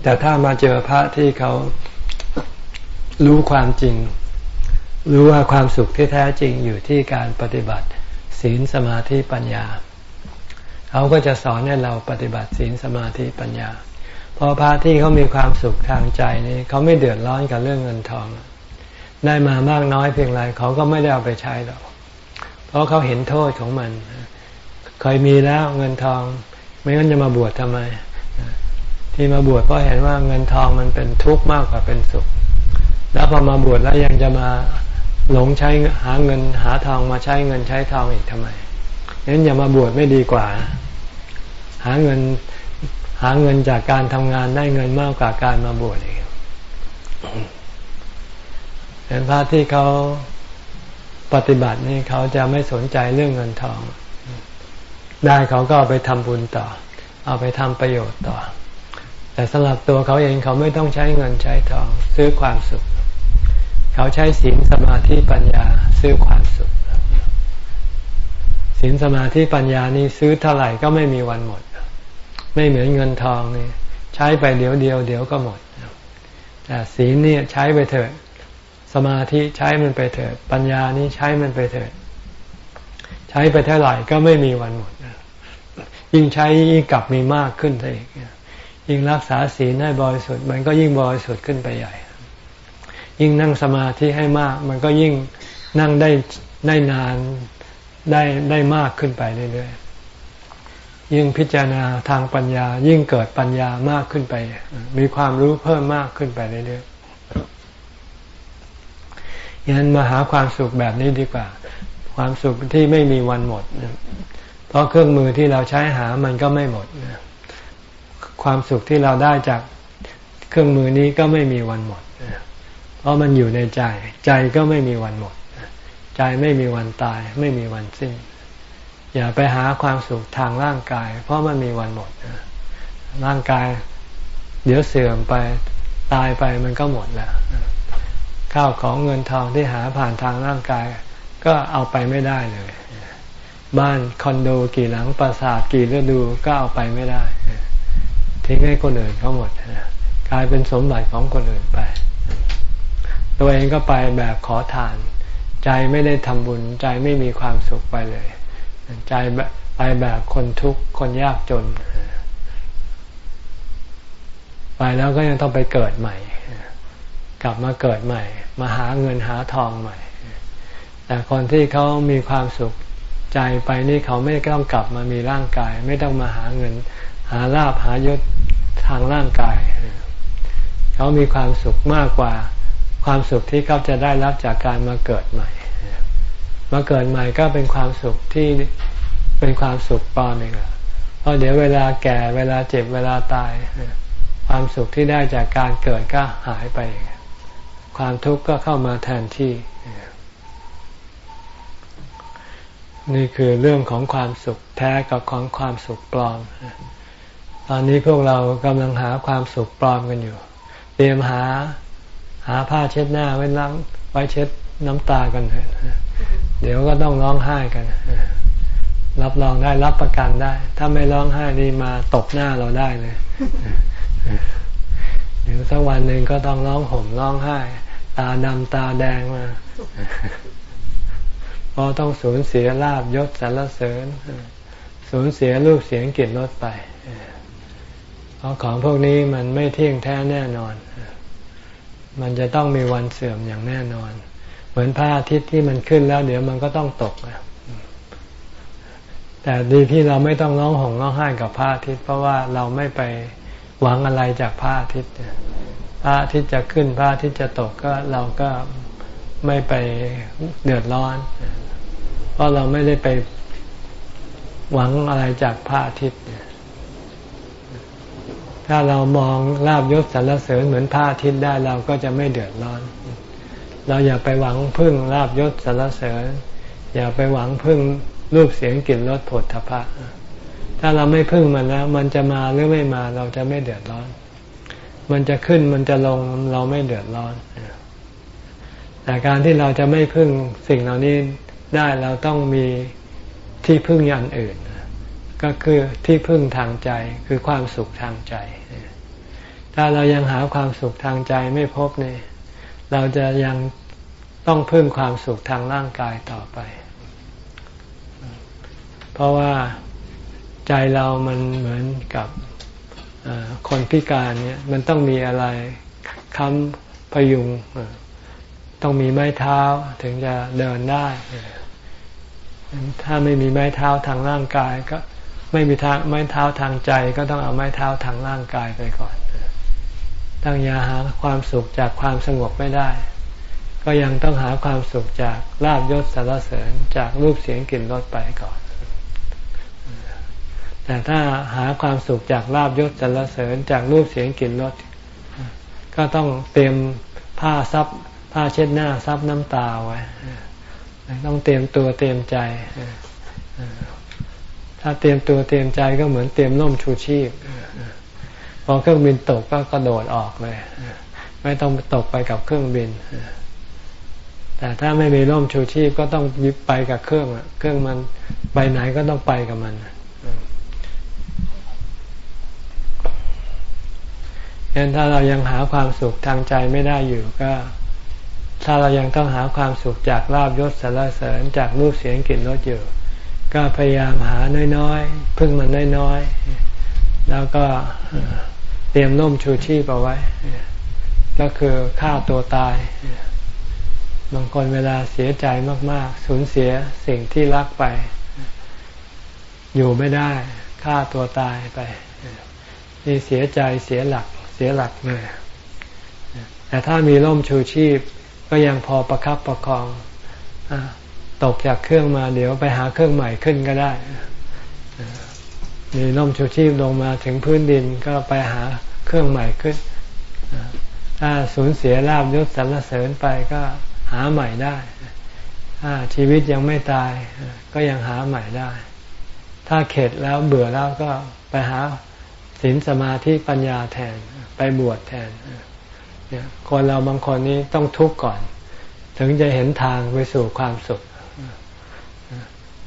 แต่ถ้ามาเจอพระที่เขารู้ความจริง รู้ว่าความสุขที่แท้จริงอยู่ที่การปฏิบัติ ศีลสมาธิปัญญา เขาก็จะสอนให้เราปฏิบัติศีลสมาธิปัญญาพอพระที่เขามีความสุขทางใจนี่เขาไม่เดือดร้อนกับเรื่องเงินทอง ได้มามากน้อยเพียงไรเขาก็ไม่ได้เอาไปใช้หรอก เพราะเขาเห็นโทษของมัน เคยมีแล้วเงินทอง ไม่งั้นจะมาบวชทำไม ที่มาบวชเพราะเห็นว่าเงินทองมันเป็นทุกข์มากกว่าเป็นสุข แล้วพอมาบวชแล้วยังจะมาหลงใช้หาเงินหาทองมาใช้เงินใช้ทองอีกทำไมงั้นอย่ามาบวชไม่ดีกว่า หาเงินหาเงินจากการทำงานได้เงินมากกว่าการมาบวชเองเป็นพระที่เขาปฏิบัตินี่เขาจะไม่สนใจเรื่องเงินทอง ได้เขาก็เอาไปทำบุญต่อ เอาไปทำประโยชน์ต่อ แต่สำหรับตัวเขาเองเขาไม่ต้องใช้เงินใช้ทอง ซื้อความสุข เขาใช้ศีลสมาธิปัญญาซื้อความสุขศีลสมาธิปัญญานี่ซื้อเท่าไหร่ก็ไม่มีวันหมด ไม่เหมือนเงินทองนี่ใช้ไปเดี๋ยวเดียวเดี๋ยวก็หมด แต่ศีลนี่ใช้ไปเถิด สมาธิใช้มันไปเถิด ปัญญานี่ใช้มันไปเถิด ใช้ไปเท่าไหร่ก็ไม่มีวันหมด ยิ่งใช้ยิ่งกลับมีมากขึ้นเองยิ่งรักษาศีลให้บริสุทธิ์มันก็ยิ่งบริสุทธิ์ขึ้นไปใหญ่ ยิ่งนั่งสมาธิให้มาก มันก็ยิ่งนั่งได้ได้นานได้ได้มากขึ้นไปเรื่อยๆ ยิ่งพิจารณาทางปัญญา ยิ่งเกิดปัญญามากขึ้นไป มีความรู้เพิ่มมากขึ้นไปเรื่อยๆยันมาหาความสุขแบบนี้ดีกว่า ความสุขที่ไม่มีวันหมด เพราะเครื่องมือที่เราใช้หามันก็ไม่หมด ความสุขที่เราได้จากเครื่องมือนี้ก็ไม่มีวันหมด เพราะมันอยู่ในใจ ใจก็ไม่มีวันหมด ใจไม่มีวันตาย ไม่มีวันสิ้น อย่าไปหาความสุขทางร่างกาย เพราะมันมีวันหมดร่างกาย เดี๋ยวเสื่อมไปตายไปมันก็หมดแล้วข้าวของเงินทองที่หาผ่านทางร่างกาย ก็เอาไปไม่ได้เลย บ้านคอนโดกี่หลังปราสาทกี่ฤดูก็เอาไปไม่ได้ทิ้งให้คนอื่นเขาหมดกลายเป็นสมบัติของคนอื่นไป ตัวเองก็ไปแบบขอทาน ใจไม่ได้ทำบุญใจไม่มีความสุขไปเลย ใจไปแบบคนทุกข์คนยากจน ไปแล้วก็ยังต้องไปเกิดใหม่ กลับมาเกิดใหม่ มาหาเงินหาทองใหม่ แต่คนที่เขามีความสุขใจไปนี่เขาไม่ต้องกลับมามีร่างกาย ไม่ต้องมาหาเงิน หาลาบหายศทางร่างกาย เขามีความสุขมากกว่าความสุขที่เขาจะได้รับจากการมาเกิดใหม่ มาเกิดใหม่ก็เป็นความสุขที่เป็นความสุขปลอมเองละเพราะเดี๋ยวเวลาแก่เวลาเจ็บเวลาตาย ความสุขที่ได้จากการเกิดก็หายไป ความทุกข์ก็เข้ามาแทนที่ นี่คือเรื่องของความสุขแท้กับของความสุขปลอม ตอนนี้พวกเรากำลังหาความสุขปลอมกันอยู่ เตรียมหาหาผ้าเช็ดหน้าไว้ล้างไว้เช็ด น้ำตากัน เดี๋ยวก็ต้องร้องไห้กัน รับรองได้รับประกันได้ ถ้าไม่ร้องไห้นี่มาตบหน้าเราได้เลยเดี๋ยวสักวันหนึ่งก็ต้องร้องห่มร้องไห้ ตาดำตาแดงมาเพราะต้องสูญเสียลาบยศสรรเสริญสูญเสียรูปเสียงกลิ่นรสไปเพราะของพวกนี้มันไม่เที่ยงแท้แน่นอน มันจะต้องมีวันเสื่อมอย่างแน่นอน เหมือนพระอาทิตย์ที่มันขึ้นแล้วเดี๋ยวมันก็ต้องตกแต่ดีที่เราไม่ต้องร้องห่มร้องไห้กับพระอาทิตย์เพราะว่าเราไม่ไปหวังอะไรจากพระอาทิตย์พระอาทิตย์จะขึ้นพระอาทิตย์จะตกก็เราก็ไม่ไปเดือดร้อน เพราะเราไม่ได้ไปหวังอะไรจากพระอาทิตย์ถ้าเรามองลาบยศสรรเสริญเหมือนพระอาทิตย์ได้เราก็จะไม่เดือดร้อน เราอย่าไปหวังพึ่งลาบยศสรรเสริญ อย่าไปหวังพึ่งรูปเสียงกลิ่นรสผลทพะ ถ้าเราไม่พึ่งมันแล้ว มันจะมาหรือไม่มาเราจะไม่เดือดร้อน มันจะขึ้นมันจะลงเราไม่เดือดร้อนแต่การที่เราจะไม่พึ่งสิ่งเหล่านี้ได้เราต้องมีที่พึ่งอย่างอื่น ก็คือที่พึ่งทางใจคือความสุขทางใจ ถ้าเรายังหาความสุขทางใจไม่พบเนี่ย เราจะยังต้องพึ่งความสุขทางร่างกายต่อไป เพราะว่าใจเรามันเหมือนกับคนพิการเนี่ยมันต้องมีอะไรค้ำพยุง ต้องมีไม้เท้าถึงจะเดินได้ ถ้าไม่มีไม้เท้าทางร่างกายก็ไม่มีทางไม้เท้าทางใจ ก็ต้องเอาไม้เท้าทางร่างกายไปก่อน ตั้งยาหาความสุขจากความสงบไม่ได้ ก็ยังต้องหาความสุขจากลาบยศสารเสริญจากรูปเสียงกลิ่นรสไปก่อน แต่ถ้าหาความสุขจากลาบยศสารเสริญจากรูปเสียงกลิ่นรสก็ต้องเตรียมผ้าซับผ้าเช็ดหน้าซับน้ำตาไว้ต้องเตรียมตัวเตรียมใจ ถ้าเตรียมตัวเตรียมใจก็เหมือนเตรียมน่มชูชีพ พอเครื่องบินตกก็กระโดดออกเลยไม่ต้องตกไปกับเครื่องบิน แต่ถ้าไม่มีร่มชูชีพก็ต้องยิบไปกับเครื่องเครื่องมันไปไหนก็ต้องไปกับมันยันถ้าเรายังหาความสุขทางใจไม่ได้อยู่ก็ ถ้าเรายังต้องหาความสุขจากลาบยศสารเสริญจากรูปเสียงกลิ่นรสอยู่ ก็พยายามหาน้อยๆพึ่งมันน้อยๆแล้วก็ เตรียมน่มชูชีพเอาไว้ ก็คือฆ่าตัวตาย บางคนเวลาเสียใจมาก ๆ สูญเสียสิ่งที่รักไป อยู่ไม่ได้ฆ่าตัวตายไป นี่เสียใจเสียหลักเสียหลักเลยแต่ถ้ามีร่มชูชีพก็ยังพอประครับประคองอตกจากเครื่องมาเดี๋ยวไปหาเครื่องใหม่ขึ้นก็ได้ มีล่มชูชีพลงมาถึงพื้นดินก็ไปหาเครื่องใหม่ขึ้น ถ้าสูญเสียลาบยศสรรเสริญไปก็หาใหม่ได้ ถ้าชีวิตยังไม่ตายก็ยังหาใหม่ได้ ถ้าเข็ดแล้วเบื่อแล้วก็ไปหาศีลสมาธิปัญญาแทนไปบวชแทนเนี่ยคนเราบางคนนี้ต้องทุกข์ก่อน ถึงจะเห็นทางไปสู่ความสุข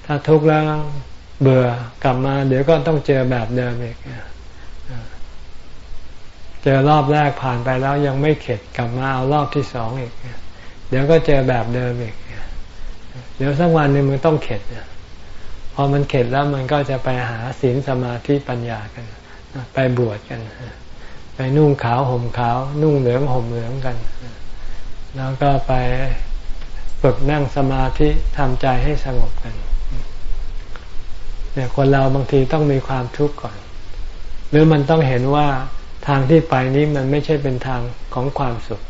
ถ้าทุกข์แล้ว เบื่อกลับมาเดี๋ยวก็ต้องเจอแบบเดิมอีกเจอรอบแรกผ่านไปแล้วยังไม่เข็ดกลับมาเอารอบที่สองอีก เดี๋ยวก็เจอแบบเดิมอีก เดี๋ยวสักวันหนึ่งมันต้องเข็ดพอมันเข็ดแล้วมันก็จะไปหาศีลสมาธิปัญญากัน ไปบวชกัน ไปนุ่งขาวห่มขาว นุ่งเหลืองห่มเหลืองกัน แล้วก็ไปฝึกนั่งสมาธิทำใจให้สงบกัน เนี่ยคนเราบางทีต้องมีความทุกข์ก่อน หรือมันต้องเห็นว่าทางที่ไปนี้มันไม่ใช่เป็นทางของความสุข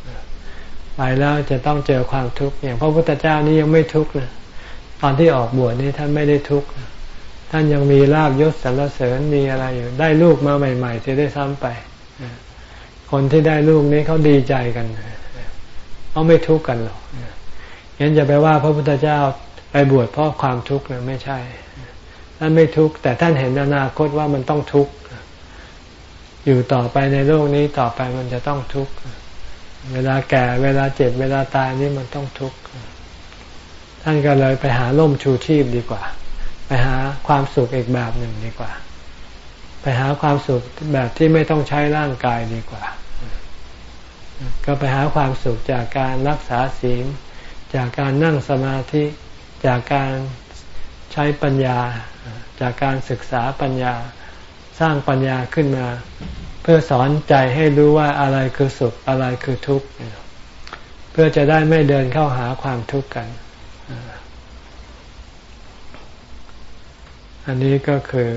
ไปแล้วจะต้องเจอความทุกข์อย่างพระพุทธเจ้านี่ยังไม่ทุกข์เลยตอนที่ออกบวชนี่ท่านไม่ได้ทุกข์ท่านยังมีลาบยศสรรเสริญมีอะไรอยู่ ได้ลูกมาใหม่ๆจะได้ซ้ำไป คนที่ได้ลูกนี้เขาดีใจกันเขาไม่ทุกข์กันหรอกงั้นจะไปว่าพระพุทธเจ้าไปบวชเพราะความทุกข์เนี่ยไม่ใช่ ท่านไม่ทุกข์แต่ท่านเห็นอนาคตว่ามันต้องทุกข์อยู่ต่อไปในโลกนี้ต่อไปมันจะต้องทุกข์เวลาแก่เวลาเจ็บเวลาตายนี่มันต้องทุกข์ท่านก็เลยไปหาล่มชูชีพดีกว่า ไปหาความสุขอีกแบบหนึ่งดีกว่า ไปหาความสุขแบบที่ไม่ต้องใช้ร่างกายดีกว่า ก็ไปหาความสุขจากการรักษาศีลจากการนั่งสมาธิจากการใช้ปัญญา จากการศึกษาปัญญาสร้างปัญญาขึ้นมา เพื่อสอนใจให้รู้ว่าอะไรคือสุขอะไรคือทุกข์เพื่อจะได้ไม่เดินเข้าหาความทุกข์กัน อันนี้ก็คือ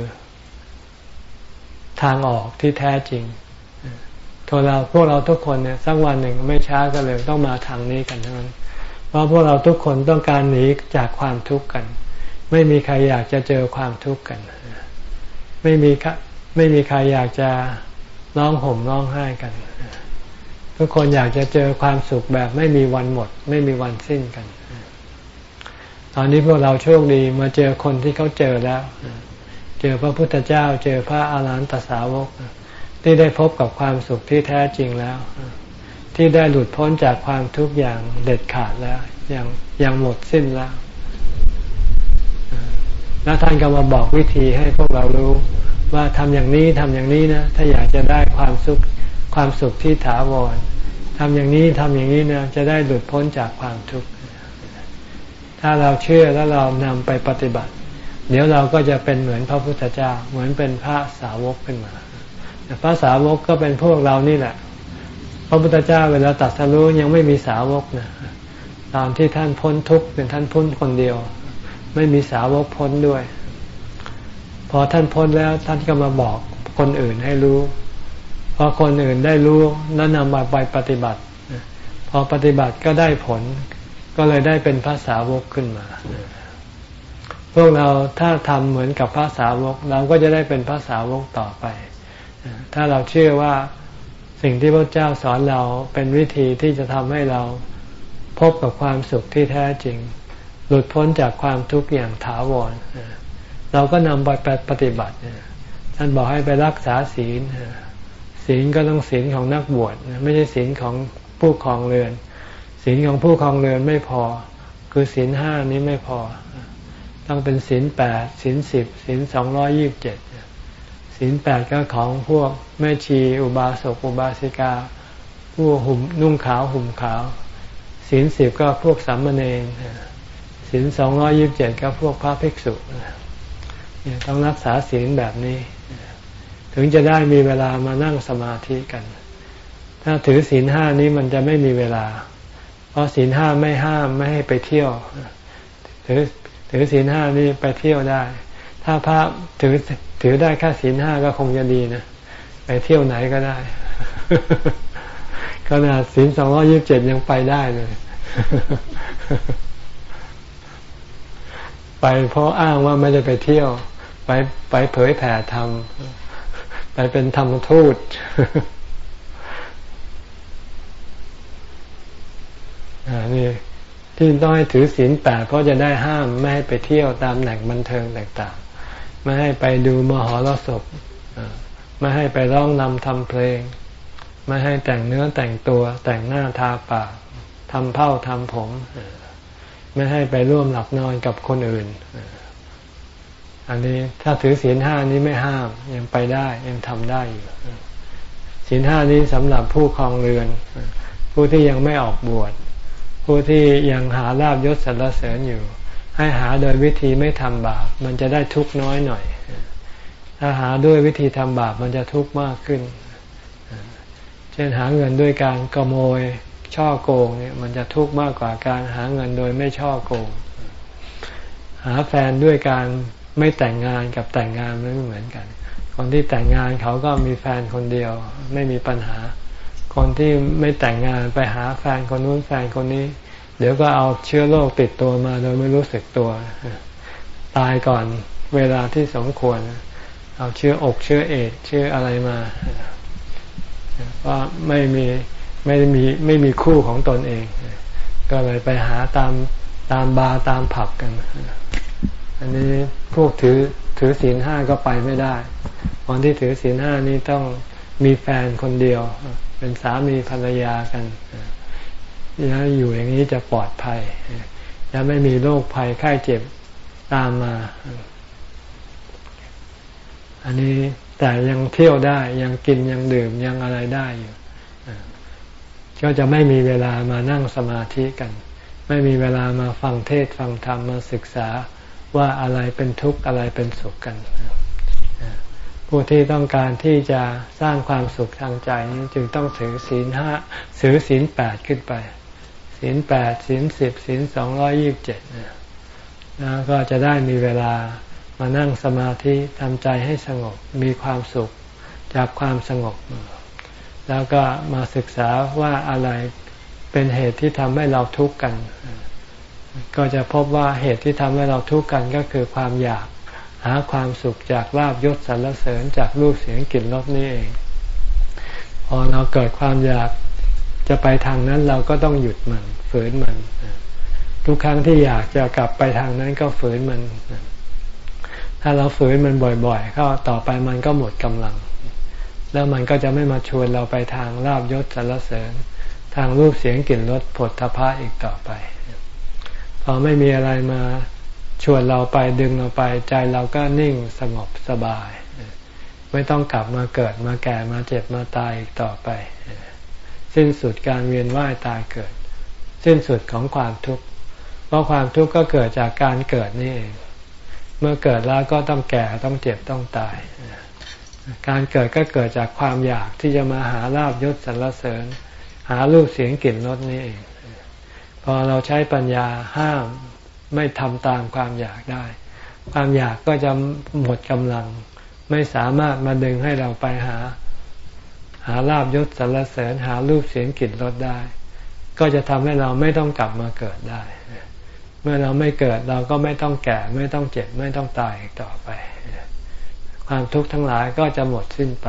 ทางออกที่แท้จริงตัวเราพวกเราทุกคนเนี่ยสักวันหนึ่งไม่ช้าก็เลยต้องมาทางนี้กันทั้งนั้น เพราะพวกเราทุกคนต้องการหนีจากความทุกข์กัน ไม่มีใครอยากจะเจอความทุกข์กัน ไม่มีไม่มีใครอยากจะร้องห่มร้องไห้กัน ทุกคนอยากจะเจอความสุขแบบไม่มีวันหมด ไม่มีวันสิ้นกัน ตอนนี้พวกเราโชคดีมาเจอคนที่เขาเจอแล้ว เจอพระพุทธเจ้า เจอพระอาหารหันตสาวก ที่ได้พบกับความสุขที่แท้จริงแล้ว ที่ได้หลุดพ้นจากความทุกข์อย่างเด็ดขาดแล้ว อย่างอย่างหมดสิ้นแล้ว แล้วท่านก็มาบอกวิธีให้พวกเรารู้ว่าทำอย่างนี้ทำอย่างนี้นะ ถ้าอยากจะได้ความสุขความสุขที่ถาวรทำอย่างนี้ทำอย่างนี้นะจะได้หลุดพ้นจากความทุกข์ ถ้าเราเชื่อแล้วเรานำไปปฏิบัติ เดี๋ยวเราก็จะเป็นเหมือนพระพุทธเจ้า เหมือนเป็นพระสาวกขึ้นมาพระสาวกก็เป็นพวกเรานี่แหละ พระพุทธเจ้าเวลาตัดสรู้ยังไม่มีสาวกนะตอนที่ท่านพ้นทุกข์เป็นท่านพ้นคนเดียว ไม่มีสาวกพ้นด้วย พอท่านพ้นแล้วท่านก็มาบอกคนอื่นให้รู้ พอคนอื่นได้รู้แล้วนำมาไปปฏิบัติ พอปฏิบัติก็ได้ผล ก็เลยได้เป็นพระสาวกขึ้นมา พวกเราถ้าทำเหมือนกับพระสาวก เราก็จะได้เป็นพระสาวกต่อไป ถ้าเราเชื่อว่าสิ่งที่พระเจ้าสอนเราเป็นวิธีที่จะทำให้เราพบกับความสุขที่แท้จริง หลุดพ้นจากความทุกข์อย่างถาวรเราก็นำไปปฏิบัติท่านบอกให้ไปรักษาศีลศีลก็ต้องศีลของนักบวชไม่ใช่ศีลของผู้ครองเรือน ศีลของผู้ครองเรือนไม่พอ คือศีลห้านี้ไม่พอ ต้องเป็นศีลแปดศีลสิบศีลสองร้อยี่บเจ็ดศีลแปดก็ของพวกแม่ชีอุบาสกอุบาสิกา ผู้หุ่มนุ่งขาวห่มขาวศีลสิบก็พวกสามเณร ศีลสองร้อยิบเจ็ดก็พวกพระภิกษุต้องรักษาศีลแบบนี้ ถึงจะได้มีเวลามานั่งสมาธิกัน ถ้าถือศีลห้านี้มันจะไม่มีเวลา เพราะศีลห้าไม่ห้ามไม่ให้ไปเที่ยว ถือถือศีลห้านี้ไปเที่ยวได้ ถ้าพระถือถือได้แค่ศีลห้าก็คงจะดีนะไปเที่ยวไหนก็ได้ขนาดศีลสองร้อยิบเจ็ดยังไปได้เลย ไปเพราะอ้างว่าไม่ได้ไปเที่ยว ไปไปเผยแผ่ธรรมไปเป็นธรรมทูตนี่ที่ต้องให้ถือศีลแปดเพราะจะได้ห้ามไม่ให้ไปเที่ยวตามแหล่งบันเทิงต่างไม่ให้ไปดูมหรสพไม่ให้ไปร้องนำทำเพลง ไม่ให้แต่งเนื้อแต่งตัวแต่งหน้าทาปากทำเผ้าทำผม ไม่ให้ไปร่วมหลับนอนกับคนอื่น อันนี้ถ้าถือศีลห้านี้ไม่ห้ามยังไปได้ยังทำได้อยู่ศีลห้านี้สำหรับผู้คลองเรือน ผู้ที่ยังไม่ออกบวช ผู้ที่ยังหาลาบยศสรรเสริญอยู่ ให้หาโดยวิธีไม่ทำบาป มันจะได้ทุกน้อยหน่อย ถ้าหาด้วยวิธีทำบาปมันจะทุกข์มากขึ้น เช่นหาเงินด้วยการกโมย ช่อโกงเนี่ยมันจะทุกข์มากกว่าการหาเงินโดยไม่ช่อโกง หาแฟนด้วยการไม่แต่งงานกับแต่งงานไม่เหมือนกัน คนที่แต่งงานเขาก็มีแฟนคนเดียว ไม่มีปัญหา คนที่ไม่แต่งงานไปหาแฟนคนนู้นแฟนคนนี้ เดี๋ยวก็เอาเชื้อโรคติดตัวมาโดยไม่รู้สึกตัว ตายก่อนเวลาที่สมควร เอาเชื้ออกเชื้อเอดเชื้ออะไรมาว่าไม่มี ไม่มีไม่มีคู่ของตนเอง ก็เลยไปหาตามตามบาร์ตามผับกัน อันนี้พวกถือถือศีลห้าก็ไปไม่ได้คนที่ถือศีลห้านี้ต้องมีแฟนคนเดียว เป็นสามีภรรยากันจะอยู่อย่างนี้จะปลอดภัยจะไม่มีโรคภัยไข้เจ็บตามมา อันนี้แต่ยังเที่ยวได้ยังกินยังดื่มยังอะไรได้อยู่ ก็จะไม่มีเวลามานั่งสมาธิกัน ไม่มีเวลามาฟังเทศฟังธรรมมาศึกษาว่าอะไรเป็นทุกข์อะไรเป็นสุขกันผู้ที่ต้องการที่จะสร้างความสุขทางใจนี้จึงต้องถือศีลห้าถือศีลแปดขึ้นไปศีลแปดศีลสิบศีลสองร้อยี่บเจ็ดนะก็จะได้มีเวลามานั่งสมาธิทำใจให้สงบมีความสุขจากความสงบ แล้วก็มาศึกษาว่าอะไรเป็นเหตุที่ทำให้เราทุกข์กัน ก็จะพบว่าเหตุที่ทำให้เราทุกข์กันก็คือความอยากหาความสุขจากลาบยศสรรเสริญจากรูปเสียงกลิ่นรสนี่เอง พอเราเกิดความอยากจะไปทางนั้นเราก็ต้องหยุดมันฝืนมัน ทุกครั้งที่อยากจะกลับไปทางนั้นก็ฝืนมัน ถ้าเราฝืนมันบ่อยๆก็ต่อไปมันก็หมดกำลัง แล้วมันก็จะไม่มาชวนเราไปทางลาบยศสรรเสริญ ทางรูปเสียงกลิ่นรสผลทพะอีกต่อไป พอไม่มีอะไรมาชวนเราไปดึงเราไปใจเราก็นิ่งสงบสบาย ไม่ต้องกลับมาเกิดมาแก่มาเจ็บมาตายอีกต่อไป สิ้นสุดการเวียนว่ายตายเกิด สิ้นสุดของความทุกข์เพราะความทุกข์ก็เกิดจากการเกิดนี่เอง เมื่อเกิดแล้วก็ต้องแก่ต้องเจ็บต้องตาย การเกิดก็เกิดจากความอยากที่จะมาหาลาบยศสรรเสริญ หารูปเสียงกลิ่นรสนี่เองพอเราใช้ปัญญาห้ามไม่ทำตามความอยากได้ ความอยากก็จะหมดกำลัง ไม่สามารถมาดึงให้เราไปหา หาลาบยศสรรเสริญ หารูปเสียงกลิ่นรสได้ ก็จะทำให้เราไม่ต้องกลับมาเกิดได้ เมื่อเราไม่เกิดเราก็ไม่ต้องแก่ ไม่ต้องเจ็บ ไม่ต้องตายต่อไป ความทุกข์ทั้งหลายก็จะหมดสิ้นไป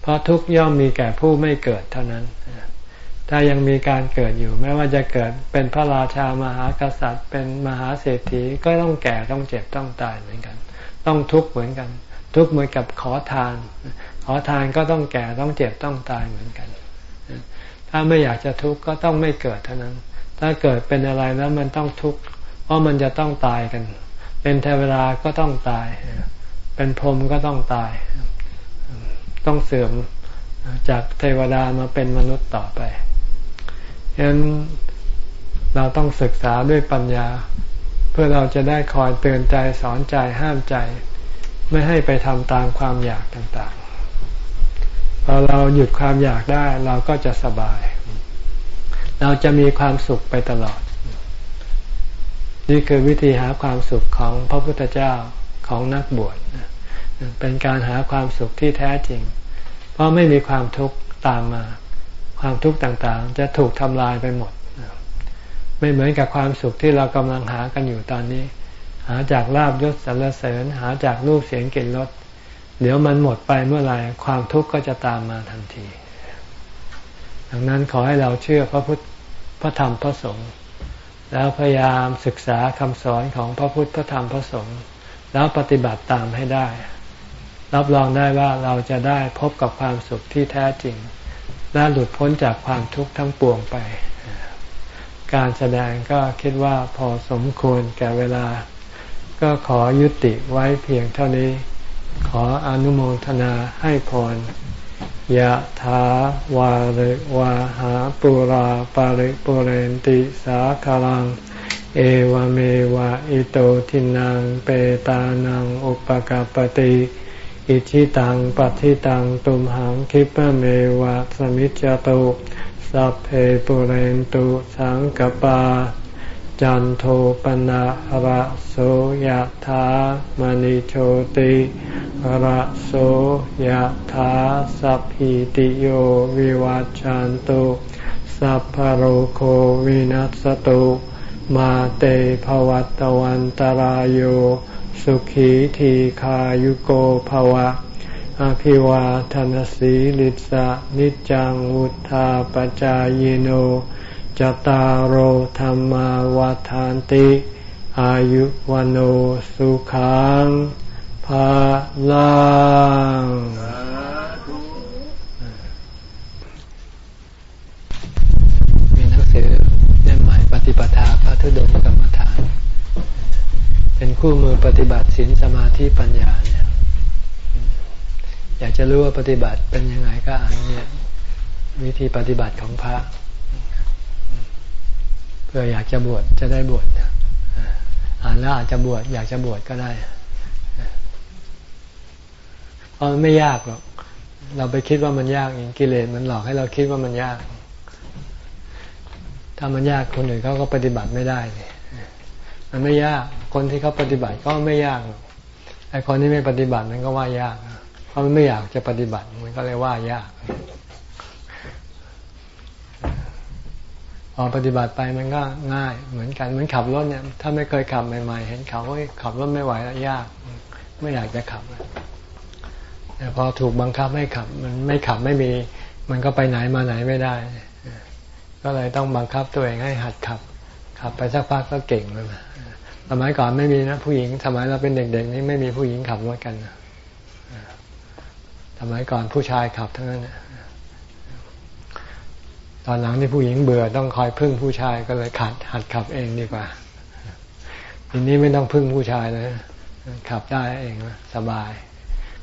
เพราะทุกย่อมมีแก่ผู้ไม่เกิดเท่านั้น ถ้ายังมีการเกิดอยู่ ไม่ว่าจะเกิดเป็นพระราชามหากษัตริย์ เป็นมหาเศรษฐีก็ต้องแก่ต้องเจ็บต้องตายเหมือนกัน ต้องทุกข์เหมือนกัน ทุกข์เหมือนกับขอทาน ขอทานก็ต้องแก่ต้องเจ็บต้องตายเหมือนกัน ถ้าไม่อยากจะทุกข์ก็ต้องไม่เกิดเท่านั้น ถ้าเกิดเป็นอะไรแล้วมันต้องทุกข์เพราะมันจะต้องตายกัน เป็นเทวดาก็ต้องตาย เป็นพรหมก็ต้องตาย ต้องเสื่อมจากเทวดามาเป็นมนุษย์ต่อไปฉะนั้นเราต้องศึกษาด้วยปัญญา เพื่อเราจะได้คอยเตือนใจสอนใจห้ามใจ ไม่ให้ไปทำตามความอยากต่างๆพอเราหยุดความอยากได้เราก็จะสบาย เราจะมีความสุขไปตลอด นี่คือวิธีหาความสุขของพระพุทธเจ้าของนักบวช เป็นการหาความสุขที่แท้จริง เพราะไม่มีความทุกข์ตามมา ความทุกข์ต่างๆ จะถูกทำลายไปหมด ไม่เหมือนกับความสุขที่เรากำลังหากันอยู่ตอนนี้ หาจากลาบยศสรรเสริญ หาจากรูปเสียงกลิ่นรสเดี๋ยวมันหมดไปเมื่อไหร่ความทุกข์ก็จะตามมาทันที ดังนั้นขอให้เราเชื่อพระพุทธพระธรรมพระสงฆ์แล้วพยายามศึกษาคำสอนของพระพุทธพระธรรมพระสงฆ์แล้วปฏิบัติตามให้ได้ รับรองได้ว่าเราจะได้พบกับความสุขที่แท้จริง และหลุดพ้นจากความทุกข์ทั้งปวงไป การแสดงก็คิดว่าพอสมควรแก่เวลา ก็ขอยุติไว้เพียงเท่านี้ ขออนุโมทนาให้พรยะถาวาริวาหาปุราปาริปุเรนติสาคาลัง เอวเมวะอิโตทินังเปตานังอุปกาปติ อิชิตังปัฏิตังตุมหังคิปะเมวะสมิจจตุสัพเพปุเรนตุสังกปา จันโทปนะระโสยธามณิโชติระโสยธาสัพพิติโยวิวัจจันตุสัพพโรโควินัสตุ มาเตภวัตวันตารโย สุขีทีขายุโกภวะอภิวาทนสีลิสะนิจังวุธาปจายโนจตารโหธรรมวาทานติ อายุวันโอสุขังภาลังมีหนังสือเล่มใหม่ปฏิปทาพระธุดงกรรมฐาน เป็นคู่มือปฏิบัติศีลสมาธิปัญญาเนี่ย อยากจะรู้ว่าปฏิบัติเป็นยังไงก็อ่านเนี่ย วิธีปฏิบัติของพระเพื่ออยากจะบวชจะได้บวชอ่านแล้วอาจจะบวชอยากจะบวชก็ได้เพราะมันไม่ยากหรอก เราไปคิดว่ามันยากอย่างกิเลสมันหลอกให้เราคิดว่ามันยาก ถ้ามันยากคนอื่นเขาก็ปฏิบัติไม่ได้เลย มันไม่ยาก คนที่เขาปฏิบัติก็ไม่ยากไอ้คนที่ไม่ปฏิบัติมันก็ว่ายาก เพราะมันไม่อยากจะปฏิบัติมันก็เลยว่ายากพอปฏิบัติไปมันก็ง่าย เหมือนกันเหมือนขับรถเนี่ย ถ้าไม่เคยขับใหม่ๆ เห็นเขาว่าขับรถไม่ไหวแล้วยาก ไม่อยากจะขับแต่พอถูกบังคับให้ขับ มันไม่ขับไม่มี มันก็ไปไหนมาไหนไม่ได้ ก็เลยต้องบังคับตัวเองให้หัดขับ ขับไปสักพักก็เก่งเลย สมัยก่อนไม่มีนะผู้หญิง สมัยเราเป็นเด็ก ๆ นี่ไม่มีผู้หญิงขับรถกันสมัยก่อนผู้ชายขับทั้งนั้นตอนหลังที่ผู้หญิงเบื่อต้องคอยพึ่งผู้ชายก็เลยขัดหัดขับเองดีกว่าทีนี้ไม่ต้องพึ่งผู้ชายเลยขับได้เองสบาย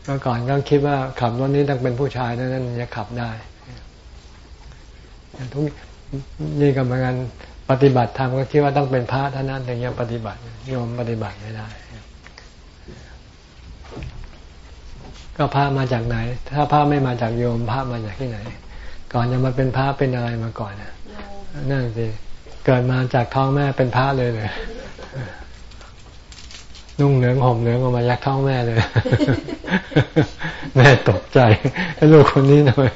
เมื่อก่อนก็คิดว่าขับรถนี้ต้องเป็นผู้ชายเท่านั้นจะขับได้ทุกนี่ก็เหมือนกัน ปฏิบัติธรรมก็คิดว่าต้องเป็นพระเท่านั้นถึงจะปฏิบัติโยมปฏิบัติไม่ได้ ก็พระมาจากไหน ถ้าพระไม่มาจากโยมพระมาจากที่ไหน ก่อนจะมาเป็นพระเป็นอะไรมาก่อนนะนั่นสิเกิดมาจากท้องแม่เป็นพระเลยเลยนุ่งเหลืองห่มเหลืองออกมายักท้องแม่เลย แม่ตกใจให้ลูกคนนี้หน่อย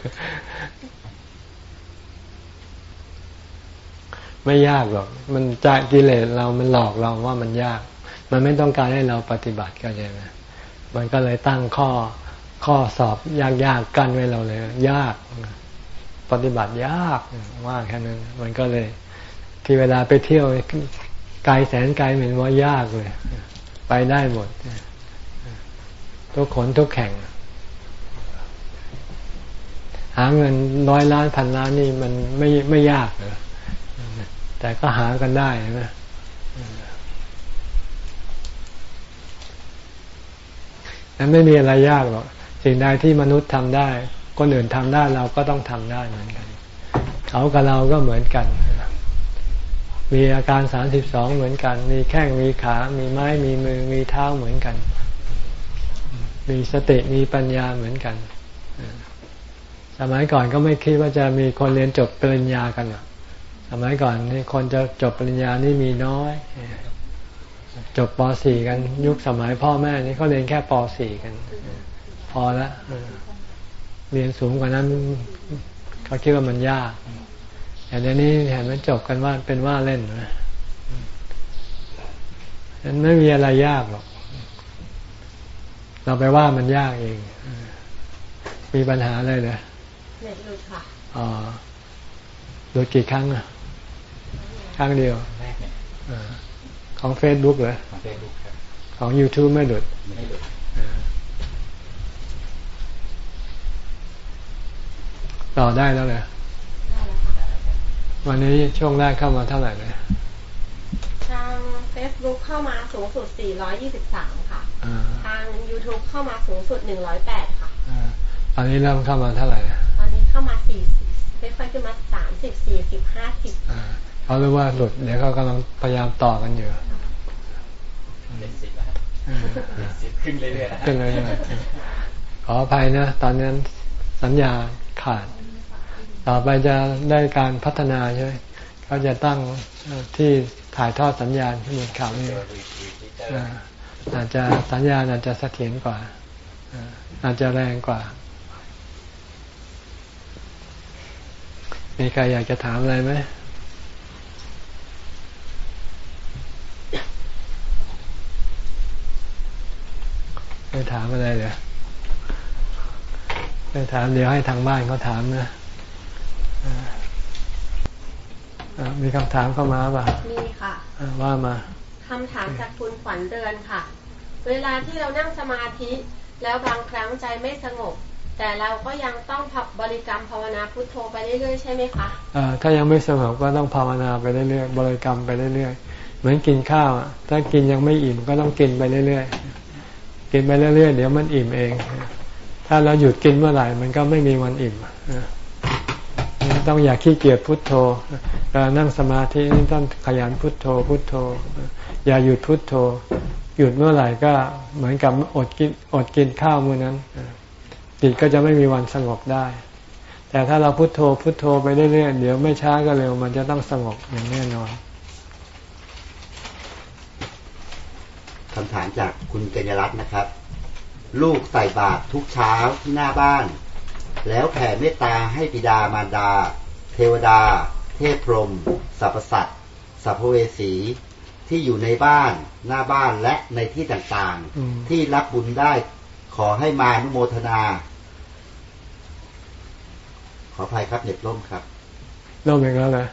ไม่ยากหรอก มันจกกิเลสเรามันหลอกเราว่ามันยาก มันไม่ต้องการให้เราปฏิบัติก็ใช่ไหมมันก็เลยตั้งข้อข้อสอบยากๆกันไว้เราเลย ยากปฏิบัติยากว่าแค่นั้น มันก็เลย ที่เวลาไปเที่ยวไกลแสนไกลเหมือนว่ายากเลย ไปได้หมด ทุกคนทุกแข่ง หาเงินร้อยล้านพันล้านนี่มันไม่ไม่ยากเลย แต่ก็หากันได้นะนั้นไม่มีอะไรยากหรอกสิ่งใดที่มนุษย์ทำได้ คนอื่นทำได้เราก็ต้องทำได้เหมือนกัน เขากับเราก็เหมือนกัน มีอาการสามสิบสองเหมือนกัน มีแข้งมีขา มีไม้มีมือมีเท้าเหมือนกัน มีสติมีปัญญาเหมือนกัน สมัยก่อนก็ไม่คิดว่าจะมีคนเรียนจบปริญญากันหรอก สมัยก่อนนี่คนจะจบปริญญานี่มีน้อย จบป .4 กันยุคสมัยพ่อแม่นี่เขาเรียนแค่ป .4 กัน พอละเรียนสูงกว่านั้นเขาคิดว่ามันยากแต่เดี๋ยวนี้เห็นมันจบกันว่าเป็นว่าเล่นนะมันไม่มีอะไรยากหรอก เราไปว่ามันยากเอง มีปัญหาอะไรเลยเน็ตหลุดค่ะ อ๋อหลุดกี่ครั้งอะ ครั้งเดียวของเฟซบุ๊กเหรอของเฟซบุ๊กของยูทูบไม่หลุดไม่หลุดต่อได้แล้วเลยวันนี้ช่วงแรกเข้ามาเท่าไหร่เลยทาง Facebook เข้ามาสูงสุด 423 ค่ะ ทาง YouTube เข้ามาสูงสุด 108 ค่ะตอนนี้เริ่มเข้ามาเท่าไหร่ ตอนนี้เข้ามา 40ค่อยๆขึ้นมา 30 40 50 เขารู้ว่าหลุดเดี๋ยวเขากำลังพยายามต่อกันอยู่เจ็ดสิบแล้วขึ้นเรื่อยๆขึ้นเรื่อยๆขออภัยนะ ตอนนั้นสัญญาขาด ต่อไปจะได้การพัฒนาใช่ไหมเขาจะตั้งที่ถ่ายทอดสัญญาณที่มีข่าวนี้อาจจะสัญญาณอาจจะเสถียรกว่า อาจจะแรงกว่า มีใครอยากจะถามอะไรไหม ไม่ถามอะไรเลยไม่ถามเดี๋ยวให้ทางบ้านเขาถามนะมีคำถามเข้ามาป่ะ มีค่ะ ว่ามาคำถามจากคุณขวัญเดือนค่ะ เวลาที่เรานั่งสมาธิแล้วบางครั้งใจไม่สงบ แต่เราก็ยังต้องพับบริกรรมภาวนาพุทโธไปเรื่อยๆใช่ไหมคะอ่าถ้ายังไม่สงบก็ต้องภาวนาไปเรื่อยๆบริกรรมไปเรื่อยๆ เหมือนกินข้าวถ้ากินยังไม่อิ่มก็ต้องกินไปเรื่อยๆ กินไปเรื่อยๆเดี๋ยวมันอิ่มเอง ถ้าเราหยุดกินเมื่อไหร่มันก็ไม่มีวันอิ่มต้องอย่าขี้เกียจพุทโธนั่งสมาธินี่ต้องขยันพุทโธ พุทโธ อย่าหยุดพุทโธ หยุดเมื่อไหร่ก็เหมือนกับอดกินอดกินข้าวมื้อนั้นจิตก็จะไม่มีวันสงบได้ แต่ถ้าเราพุทโธพุทโธไปเรื่อยๆเดี๋ยวไม่ช้าก็เร็ว มันจะต้องสงบอย่างแน่นอน คำถามจากคุณกัญญรัตน์นะครับ ลูกใส่บาตรทุกเช้าที่หน้าบ้าน แล้วแผ่เมตตาให้บิดามารดา เทวดา เทพพรหมสรรพสัตว์สัพเพเวสีที่อยู่ในบ้านหน้าบ้านและในที่ต่างๆ ที่รับบุญได้ขอให้มานุโมทนา ขออภัยครับเน็ตล่มครับล่มอีกแล้วนะ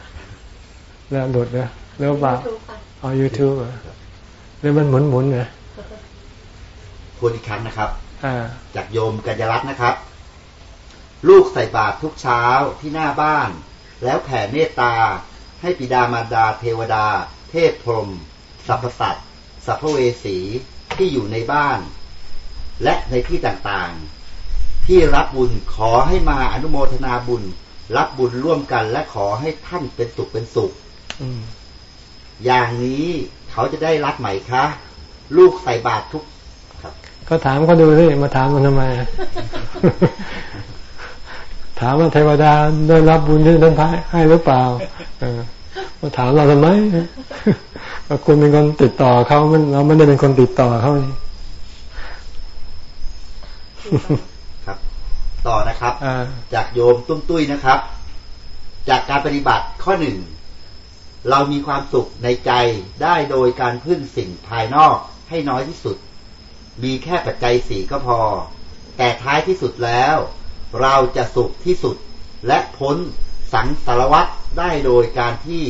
แล้วหลุดนะแล้วบาอ๋อยูทูบเหรอแล้วมันหมุนหมุนเหรอทวนอีกครั้งนะครับจากโยมกัญญรัตน์นะครับ ลูกใส่บาตรทุกเช้าที่หน้าบ้าน แล้วแผ่เมตตา ให้ปิดามารดาเทวดา เทพพรหมสรรพสัตว์สัพเพเวสีที่อยู่ในบ้าน และในที่ต่างๆ ที่รับบุญขอให้มาอนุโมทนาบุญ รับบุญร่วมกันและขอให้ท่านเป็นสุขเป็นสุขอย่างนี้ เขาจะได้รับไหมคะ ลูกใส่บาตรทุกครับ ก็ถามเขาดูสิมาถามมันทำไม ถามว่าเทวดาได้รับบุญที่ท่านให้หรือเปล่ามาถามเราทำไมว่าคุณเป็นคนติดต่อเขาเราไม่ได้เป็นคนติดต่อเขาครับ ต่อนะครับจากโยมตุ้มตุ้ยนะครับ จากการปฏิบัติข้อหนึ่ง เรามีความสุขในใจได้โดยการพึ่งสิ่งภายนอกให้น้อยที่สุด มีแค่ปัจจัยสี่ก็พอ แต่ท้ายที่สุดแล้ว เราจะสุขที่สุดและพ้นสังสารวัตรได้โดยการที่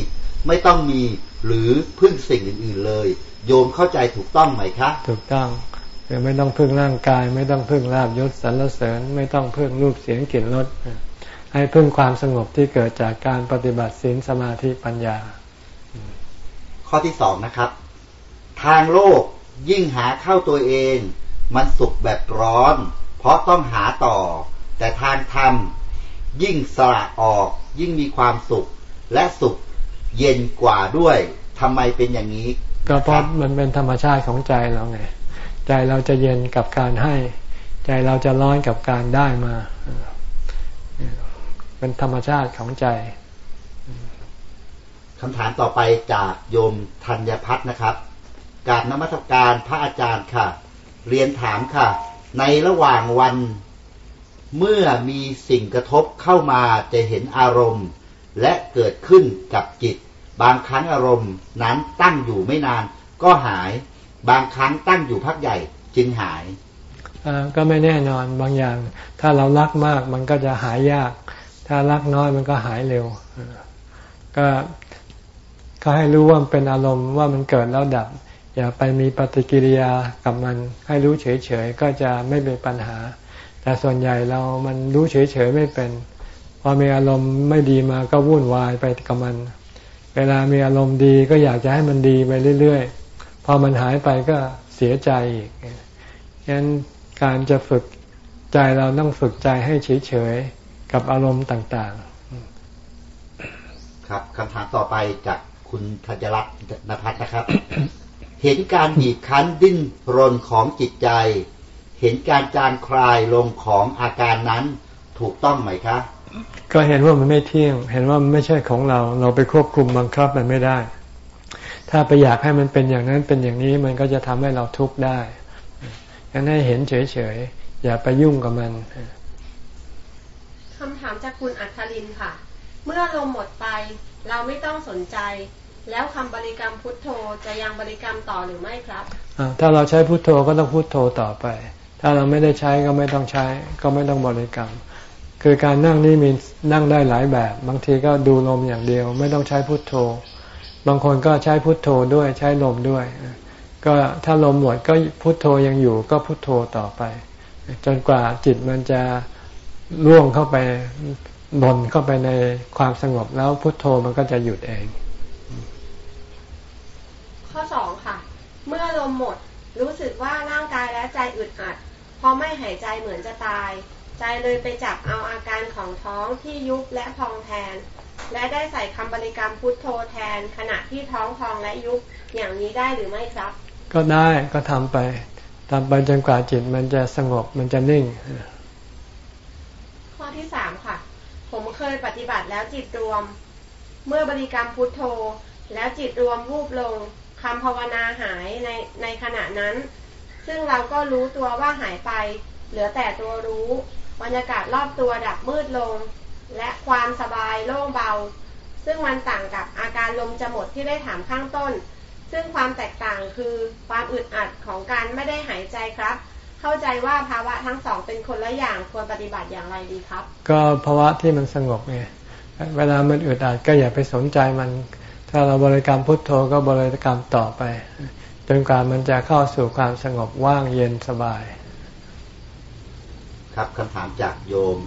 ไม่ต้องมีหรือพึ่งสิ่งอื่นๆเลย โยมเข้าใจถูกต้องไหมคะ ถูกต้องคือไม่ต้องพึ่งร่างกาย ไม่ต้องพึ่งลาบยศสรรเสริญ ไม่ต้องพึ่งรูปเสียงกลิ่นรสให้พึ่งความสงบที่เกิดจากการปฏิบัติศีลสมาธิปัญญา ข้อที่สองนะครับ ทางโลกยิ่งหาเข้าตัวเอง มันสุขแบบร้อน เพราะต้องหาต่อ แต่ทางธรรมยิ่งสละออก ยิ่งมีความสุข และสุขเย็นกว่าด้วยทำไมเป็นอย่างนี้ ก็เพราะมันเป็นธรรมชาติของใจเราไงใจเราจะเย็นกับการให้ ใจเราจะร้อนกับการได้มาเป็นธรรมชาติของใจ คำถามต่อไปจากโยมธัญพัฒนะครับการนมัสการพระอาจารย์ค่ะ เรียนถามค่ะ ในระหว่างวัน เมื่อมีสิ่งกระทบเข้ามาจะเห็นอารมณ์ และเกิดขึ้นกับจิต บางครั้งอารมณ์นั้นตั้งอยู่ไม่นาน ก็หาย บางครั้งตั้งอยู่พักใหญ่จึงหายก็ไม่แน่นอนบางอย่าง ถ้าเรารักมากมันก็จะหายยาก ถ้ารักน้อยมันก็หายเร็ว ก็ ก็ให้รู้ว่าเป็นอารมณ์ว่ามันเกิดแล้วดับ อย่าไปมีปฏิกิริยากับมัน ให้รู้เฉยๆก็จะไม่เป็นปัญหา แต่ส่วนใหญ่เรามันรู้เฉยๆไม่เป็นพอมีอารมณ์ไม่ดีมาก็วุ่นวายไปกับมัน เวลามีอารมณ์ดีก็อยากจะให้มันดีไปเรื่อยๆ พอมันหายไปก็เสียใจอีกฉะนั้นการจะฝึกใจเราต้องฝึกใจให้เฉยๆ กับอารมณ์ต่างๆ ครับคำถามต่อไปจาก คุณธัญรัตน์นภัสนะครับ เห็นการบีบคั้นดิ้นรนของจิตใจ เห็นการจางคลายลงของอาการนั้นถูกต้องไหมคะ ก็เห็นว่ามันไม่เที่ยง เห็นว่ามันไม่ใช่ของเรา เราไปควบคุมบังคับมันไม่ได้ ถ้าไปอยากให้มันเป็นอย่างนั้นเป็นอย่างนี้มันก็จะทำให้เราทุกข์ได้งั้นให้เห็นเฉยๆ อย่าไปยุ่งกับมันคำถามจากคุณอัครินค่ะ เมื่อลมหมดไป เราไม่ต้องสนใจ แล้วคำบริกรรมพุทโธจะยังบริกรรมต่อหรือไม่ครับถ้าเราใช้พุทโธก็ต้องพุทโธต่อไป ถ้าเราไม่ได้ใช้ก็ไม่ต้องใช้ ก็ไม่ต้องบริกรรม คือการนั่งนี่มีนั่งได้หลายแบบ บางทีก็ดูลมอย่างเดียว ไม่ต้องใช้พุทโธ บางคนก็ใช้พุทโธด้วยใช้ลมด้วย ก็ถ้าลมหมดก็พุทโธยังอยู่ก็พุทโธต่อไป จนกว่าจิตมันจะล่วงเข้าไปบนเข้าไปในความสงบแล้วพุทโธมันก็จะหยุดเอง สองค่ะ เมื่อลมหมด รู้สึกว่าร่างกายและใจอึดอัด พอไม่หายใจเหมือนจะตาย ใจเลยไปจับเอาอาการของท้องที่ยุบและพองแทน และได้ใส่คำบริกรรมพุทโธแทน ขณะที่ท้องพองและยุบอย่างนี้ได้หรือไม่ครับ ก็ได้ก็ทำไปทำไปจนกว่าจิตมันจะสงบมันจะนิ่ง ข้อที่สามค่ะ ผมเคยปฏิบัติแล้วจิตรวม เมื่อบริกรรมพุทโธแล้วจิตรวมวูบลง คำภาวนาหายในในขณะนั้น ซึ่งเราก็รู้ตัวว่าหายไป เหลือแต่ตัวรู้บรรยากาศรอบตัวดับมืดลง และความสบายโล่งเบา ซึ่งมันต่างกับอาการลมจะหมดที่ได้ถามข้างต้น ซึ่งความแตกต่างคือความอึดอัดของการไม่ได้หายใจครับ เข้าใจว่าภาวะทั้งสองเป็นคนละอย่างควรปฏิบัติอย่างไรดีครับ ก็ภาวะที่มันสงบไงเวลามันอึดอัดก็อย่าไปสนใจมัน ถ้าเราบริกรรมพุทโธก็บริกรรมต่อไป จนกว่ามันจะเข้าสู่ความสงบว่างเย็นสบาย ครับคำถามจากโยม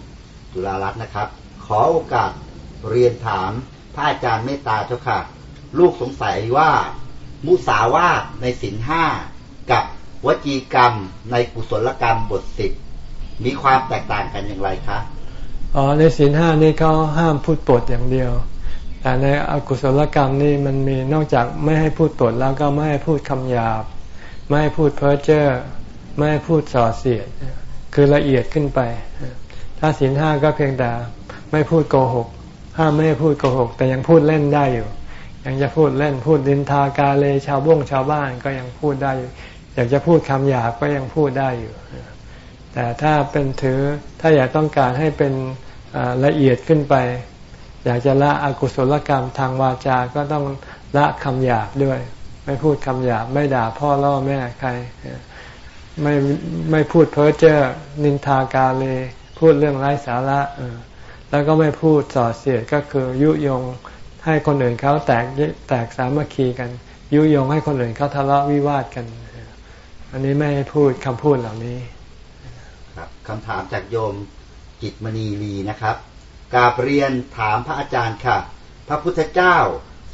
จุฬารัตน์นะครับ ขอโอกาสเรียนถามพระอาจารย์เมตตาเจ้าค่ะ ลูกสงสัยว่า มุสาวาทในสินห้ากับวจีกรรมในกุศลกรรมบทสิบมีความแตกต่างกันอย่างไรคะอ๋อในศีลห้านี่เขาห้ามพูดปดอย่างเดียว แต่ในอกุศลกรรมนี่มันมีนอกจากไม่ให้พูดปดแล้วก็ไม่ให้พูดคำหยาบ ไม่ให้พูดเพ้อเจ้อไม่ให้พูดส่อเสียด คือละเอียดขึ้นไป ถ้าศีลห้าก็เพียงแต่ไม่พูดโกหก ห้ามไม่ให้พูดโกหก แต่ยังพูดเล่นได้อยู่ ยังจะพูดเล่นพูดดินทากาเลชาวบ้งชาวบ้านก็ยังพูดได้อยู่อยากจะพูดคำหยาบก็ยังพูดได้อยู่ แต่ถ้าเป็นถือถ้าอยากต้องการให้เป็นละเอียดขึ้นไป อยากจะละอกุศลกรรมทางวาจาก็ต้องละคำหยาบด้วย ไม่พูดคำหยาบ ไม่ด่าพ่อล่อแม่ใคร ไม่ไม่พูดเพ้อเจ้อนินทากาเล พูดเรื่องไร้สาระแล้วก็ไม่พูดส่อเสียดก็คือยุยงให้คนอื่นเขาแตกแตกสามัคคีกัน ยุยงให้คนอื่นเขาทะเลาะวิวาทกัน อันนี้ไม่ให้พูดคำพูดเหล่านี้ ครับคำถามจากโยมจิตมณีลีนะครับ กาเรียนถามพระอาจารย์ค่ะ พระพุทธเจ้า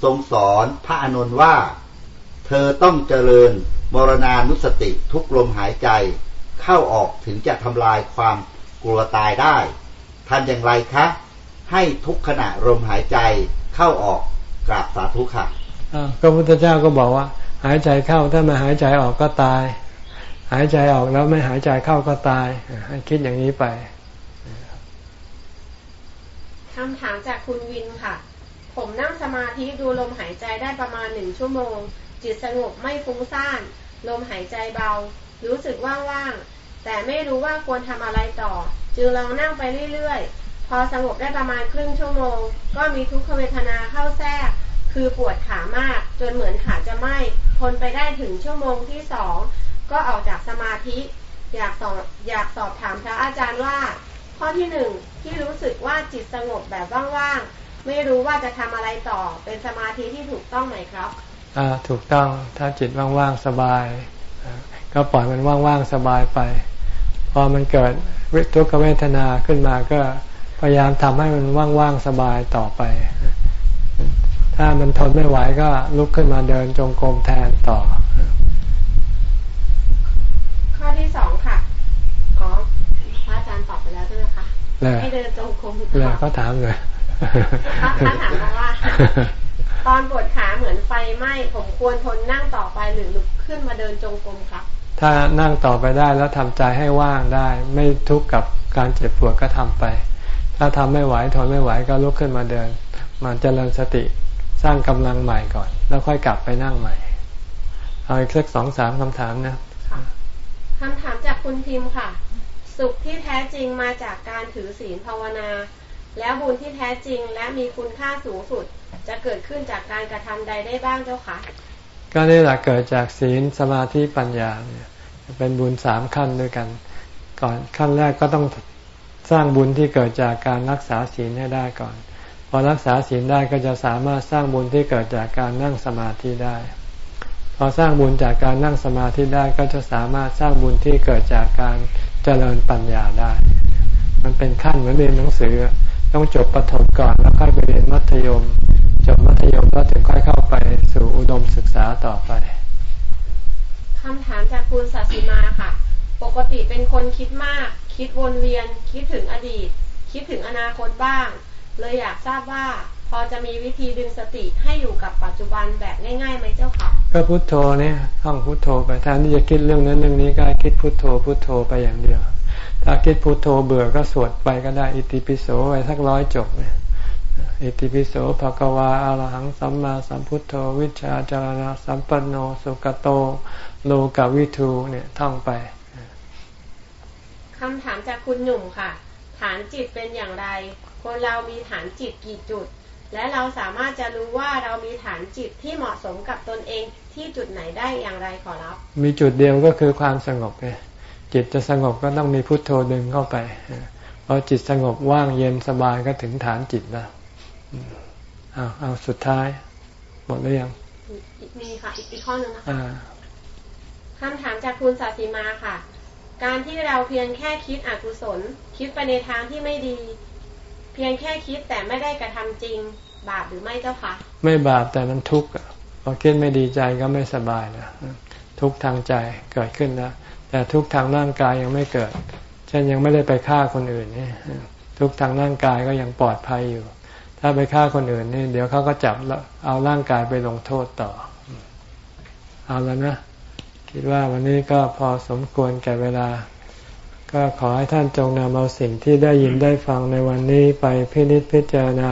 ทรงสอนพระอานนท์ว่า เธอต้องเจริญมรณานุสติทุกลมหายใจ เข้าออกถึงจะทำลายความกลัวตายได้ท่านอย่างไรคะ ให้ทุกขณะลมหายใจเข้าออกกราบสาธุค่ะก็พระพุทธเจ้าก็บอกว่า หายใจเข้าถ้าไมาหายใจออกก็ตาย หายใจออกแล้วไม่หายใจเข้าก็ตายให้คิดอย่างนี้ไป คำถามจากคุณวินค่ะ ผมนั่งสมาธิดูลมหายใจได้ประมาณหนึ่งชั่วโมง จิตสงบไม่ฟุ้งซ่าน ลมหายใจเบา รู้สึกว่างๆ แต่ไม่รู้ว่าควรทำอะไรต่อ จึงลองนั่งไปเรื่อยๆ พอสงบได้ประมาณครึ่งชั่วโมง ก็มีทุกขเวทนาเข้าแทรก คือปวดขามาก จนเหมือนขาจะไหม้ทนไปได้ถึงชั่วโมงที่สองก็ออกจากสมาธิ อยากสอบอยากสอบถามพระอาจารย์ว่า ข้อที่หนึ่งที่รู้สึกว่าจิตสงบแบบว่างๆไม่รู้ว่าจะทำอะไรต่อเป็นสมาธิที่ถูกต้องไหมครับอ่าถูกต้องถ้าจิตว่างๆสบาย ก็ปล่อยมันว่างๆสบายไป พอมันเกิดทุกขเวทนาขึ้นมาก็พยายามทำให้มันว่างๆสบายต่อไป ถ้ามันทนไม่ไหวก็ลุกขึ้นมาเดินจงกรมแทนต่อ ข้อที่สองค่ะอ๋อพ ระอาจารย์ตอบไปแล้วใช่ไหมคะให้เดินจงกรมเลยเขาถามเลยพระอาจารย์ถามมาว่า ตอนปวดขาเหมือนไฟไหม้ผมควรทนนั่งต่อไปหรือลุกขึ้นมาเดินจงกรมครับถ้านั่งต่อไปได้แล้วทำใจให้ว่างได้ ไม่ทุกข์กับการเจ็บปวดก็ทำไป ถ้าทำไม่ไหวทนไม่ไหวก็ลุกขึ้นมาเดิน มาเจริญสติสร้างกำลังใหม่ก่อน แล้วค่อยกลับไปนั่งใหม่ เอาอีกสักสองสามคำถามนะคำถามจากคุณพิมพ์ค่ะ สุขที่แท้จริงมาจากการถือศีลภาวนา แล้วบุญที่แท้จริงและมีคุณค่าสูงสุด จะเกิดขึ้นจากการกระทำใดได้บ้างเจ้าคะก็นี่แหละเกิดจากศีลสมาธิปัญญาเนี่ยเป็นบุญสามขั้นด้วยกัน ก่อนขั้นแรกก็ต้องสร้างบุญที่เกิดจากการรักษาศีลให้ได้ก่อน พอรักษาศีลได้ก็จะสามารถสร้างบุญที่เกิดจากการนั่งสมาธิได้ พอสร้างบุญจากการนั่งสมาธิได้ก็จะสามารถสร้างบุญที่เกิดจากการเจริญปัญญาได้ มันเป็นขั้นเหมือนเรียนหนังสือ ต้องจบประถมก่อนแล้วค่อยไปเรียนมัธยม จบมัธยมแล้วถึงค่อยเข้าไปสู่อุดมศึกษาต่อไปคำถามจากคุณสัสิมาค่ะ ปกติเป็นคนคิดมาก คิดวนเวียน คิดถึงอดีต คิดถึงอนาคตบ้าง เลยอยากทราบว่า อจะมีวิธีดึงสติให้อยู่กับปัจจุบันแบบง่ายๆไหมเจ้าค่ะก็พุโทโธเนี่ยท่องพุโทโธไปแทนที่จะคิดเรื่องนั้นเรื่องนี้ก็คิดพุโทโธพุโทโธไปอย่างเดียว ถ้าคิดพุโทโธเบื่อก็สวดไปก็ได้อิติปิโสไปสักร้อยจบเนี่ยอิติปิโสภะกวาอรหังสัมมาสัมพุทโธ วิชาจารณะสัมปันโนสุกโต โลกาวิทูเนี่ยท่องไปคำถามจากคุณหนุ่มค่ะ ฐานจิตเป็นอย่างไร คนเรามีฐานจิตกี่จุด และเราสามารถจะรู้ว่าเรามีฐานจิตที่เหมาะสมกับตนเองที่จุดไหนได้อย่างไรขอรับ มีจุดเดียวก็คือความสงบไงจิตจะสงบก็ต้องมีพุทโธดึงเข้าไปพอจิตสงบว่างเย็นสบายก็ถึงฐานจิตแล้วเอาเอาสุดท้าย หมดหรือยัง มีค่ะ อีกข้อหนึ่งนะคะคำถามจากคุณสาสีมาค่ะ การที่เราเพียงแค่คิดอกุศล คิดไปในทางที่ไม่ดี เพียงแค่คิดแต่ไม่ได้กระทำจริง บาปหรือไม่เจ้าคะไม่บาปแต่มันทุกข์พอคิดไม่ดีใจก็ไม่สบายนะทุกข์ทางใจเกิดขึ้นแล้วแต่ทุกข์ทางร่างกายยังไม่เกิด เช่นยังไม่ได้ไปฆ่าคนอื่นนี่ทุกข์ทางร่างกายก็ยังปลอดภัยอยู่ ถ้าไปฆ่าคนอื่นนี่เดี๋ยวเขาก็จับเอาร่างกายไปลงโทษต่อ เอาแล้วนะคิดว่าวันนี้ก็พอสมควรแก่เวลา ก็ขอให้ท่านจงนำเอาสิ่งที่ได้ยินได้ฟังในวันนี้ไปพินิจพิจารณา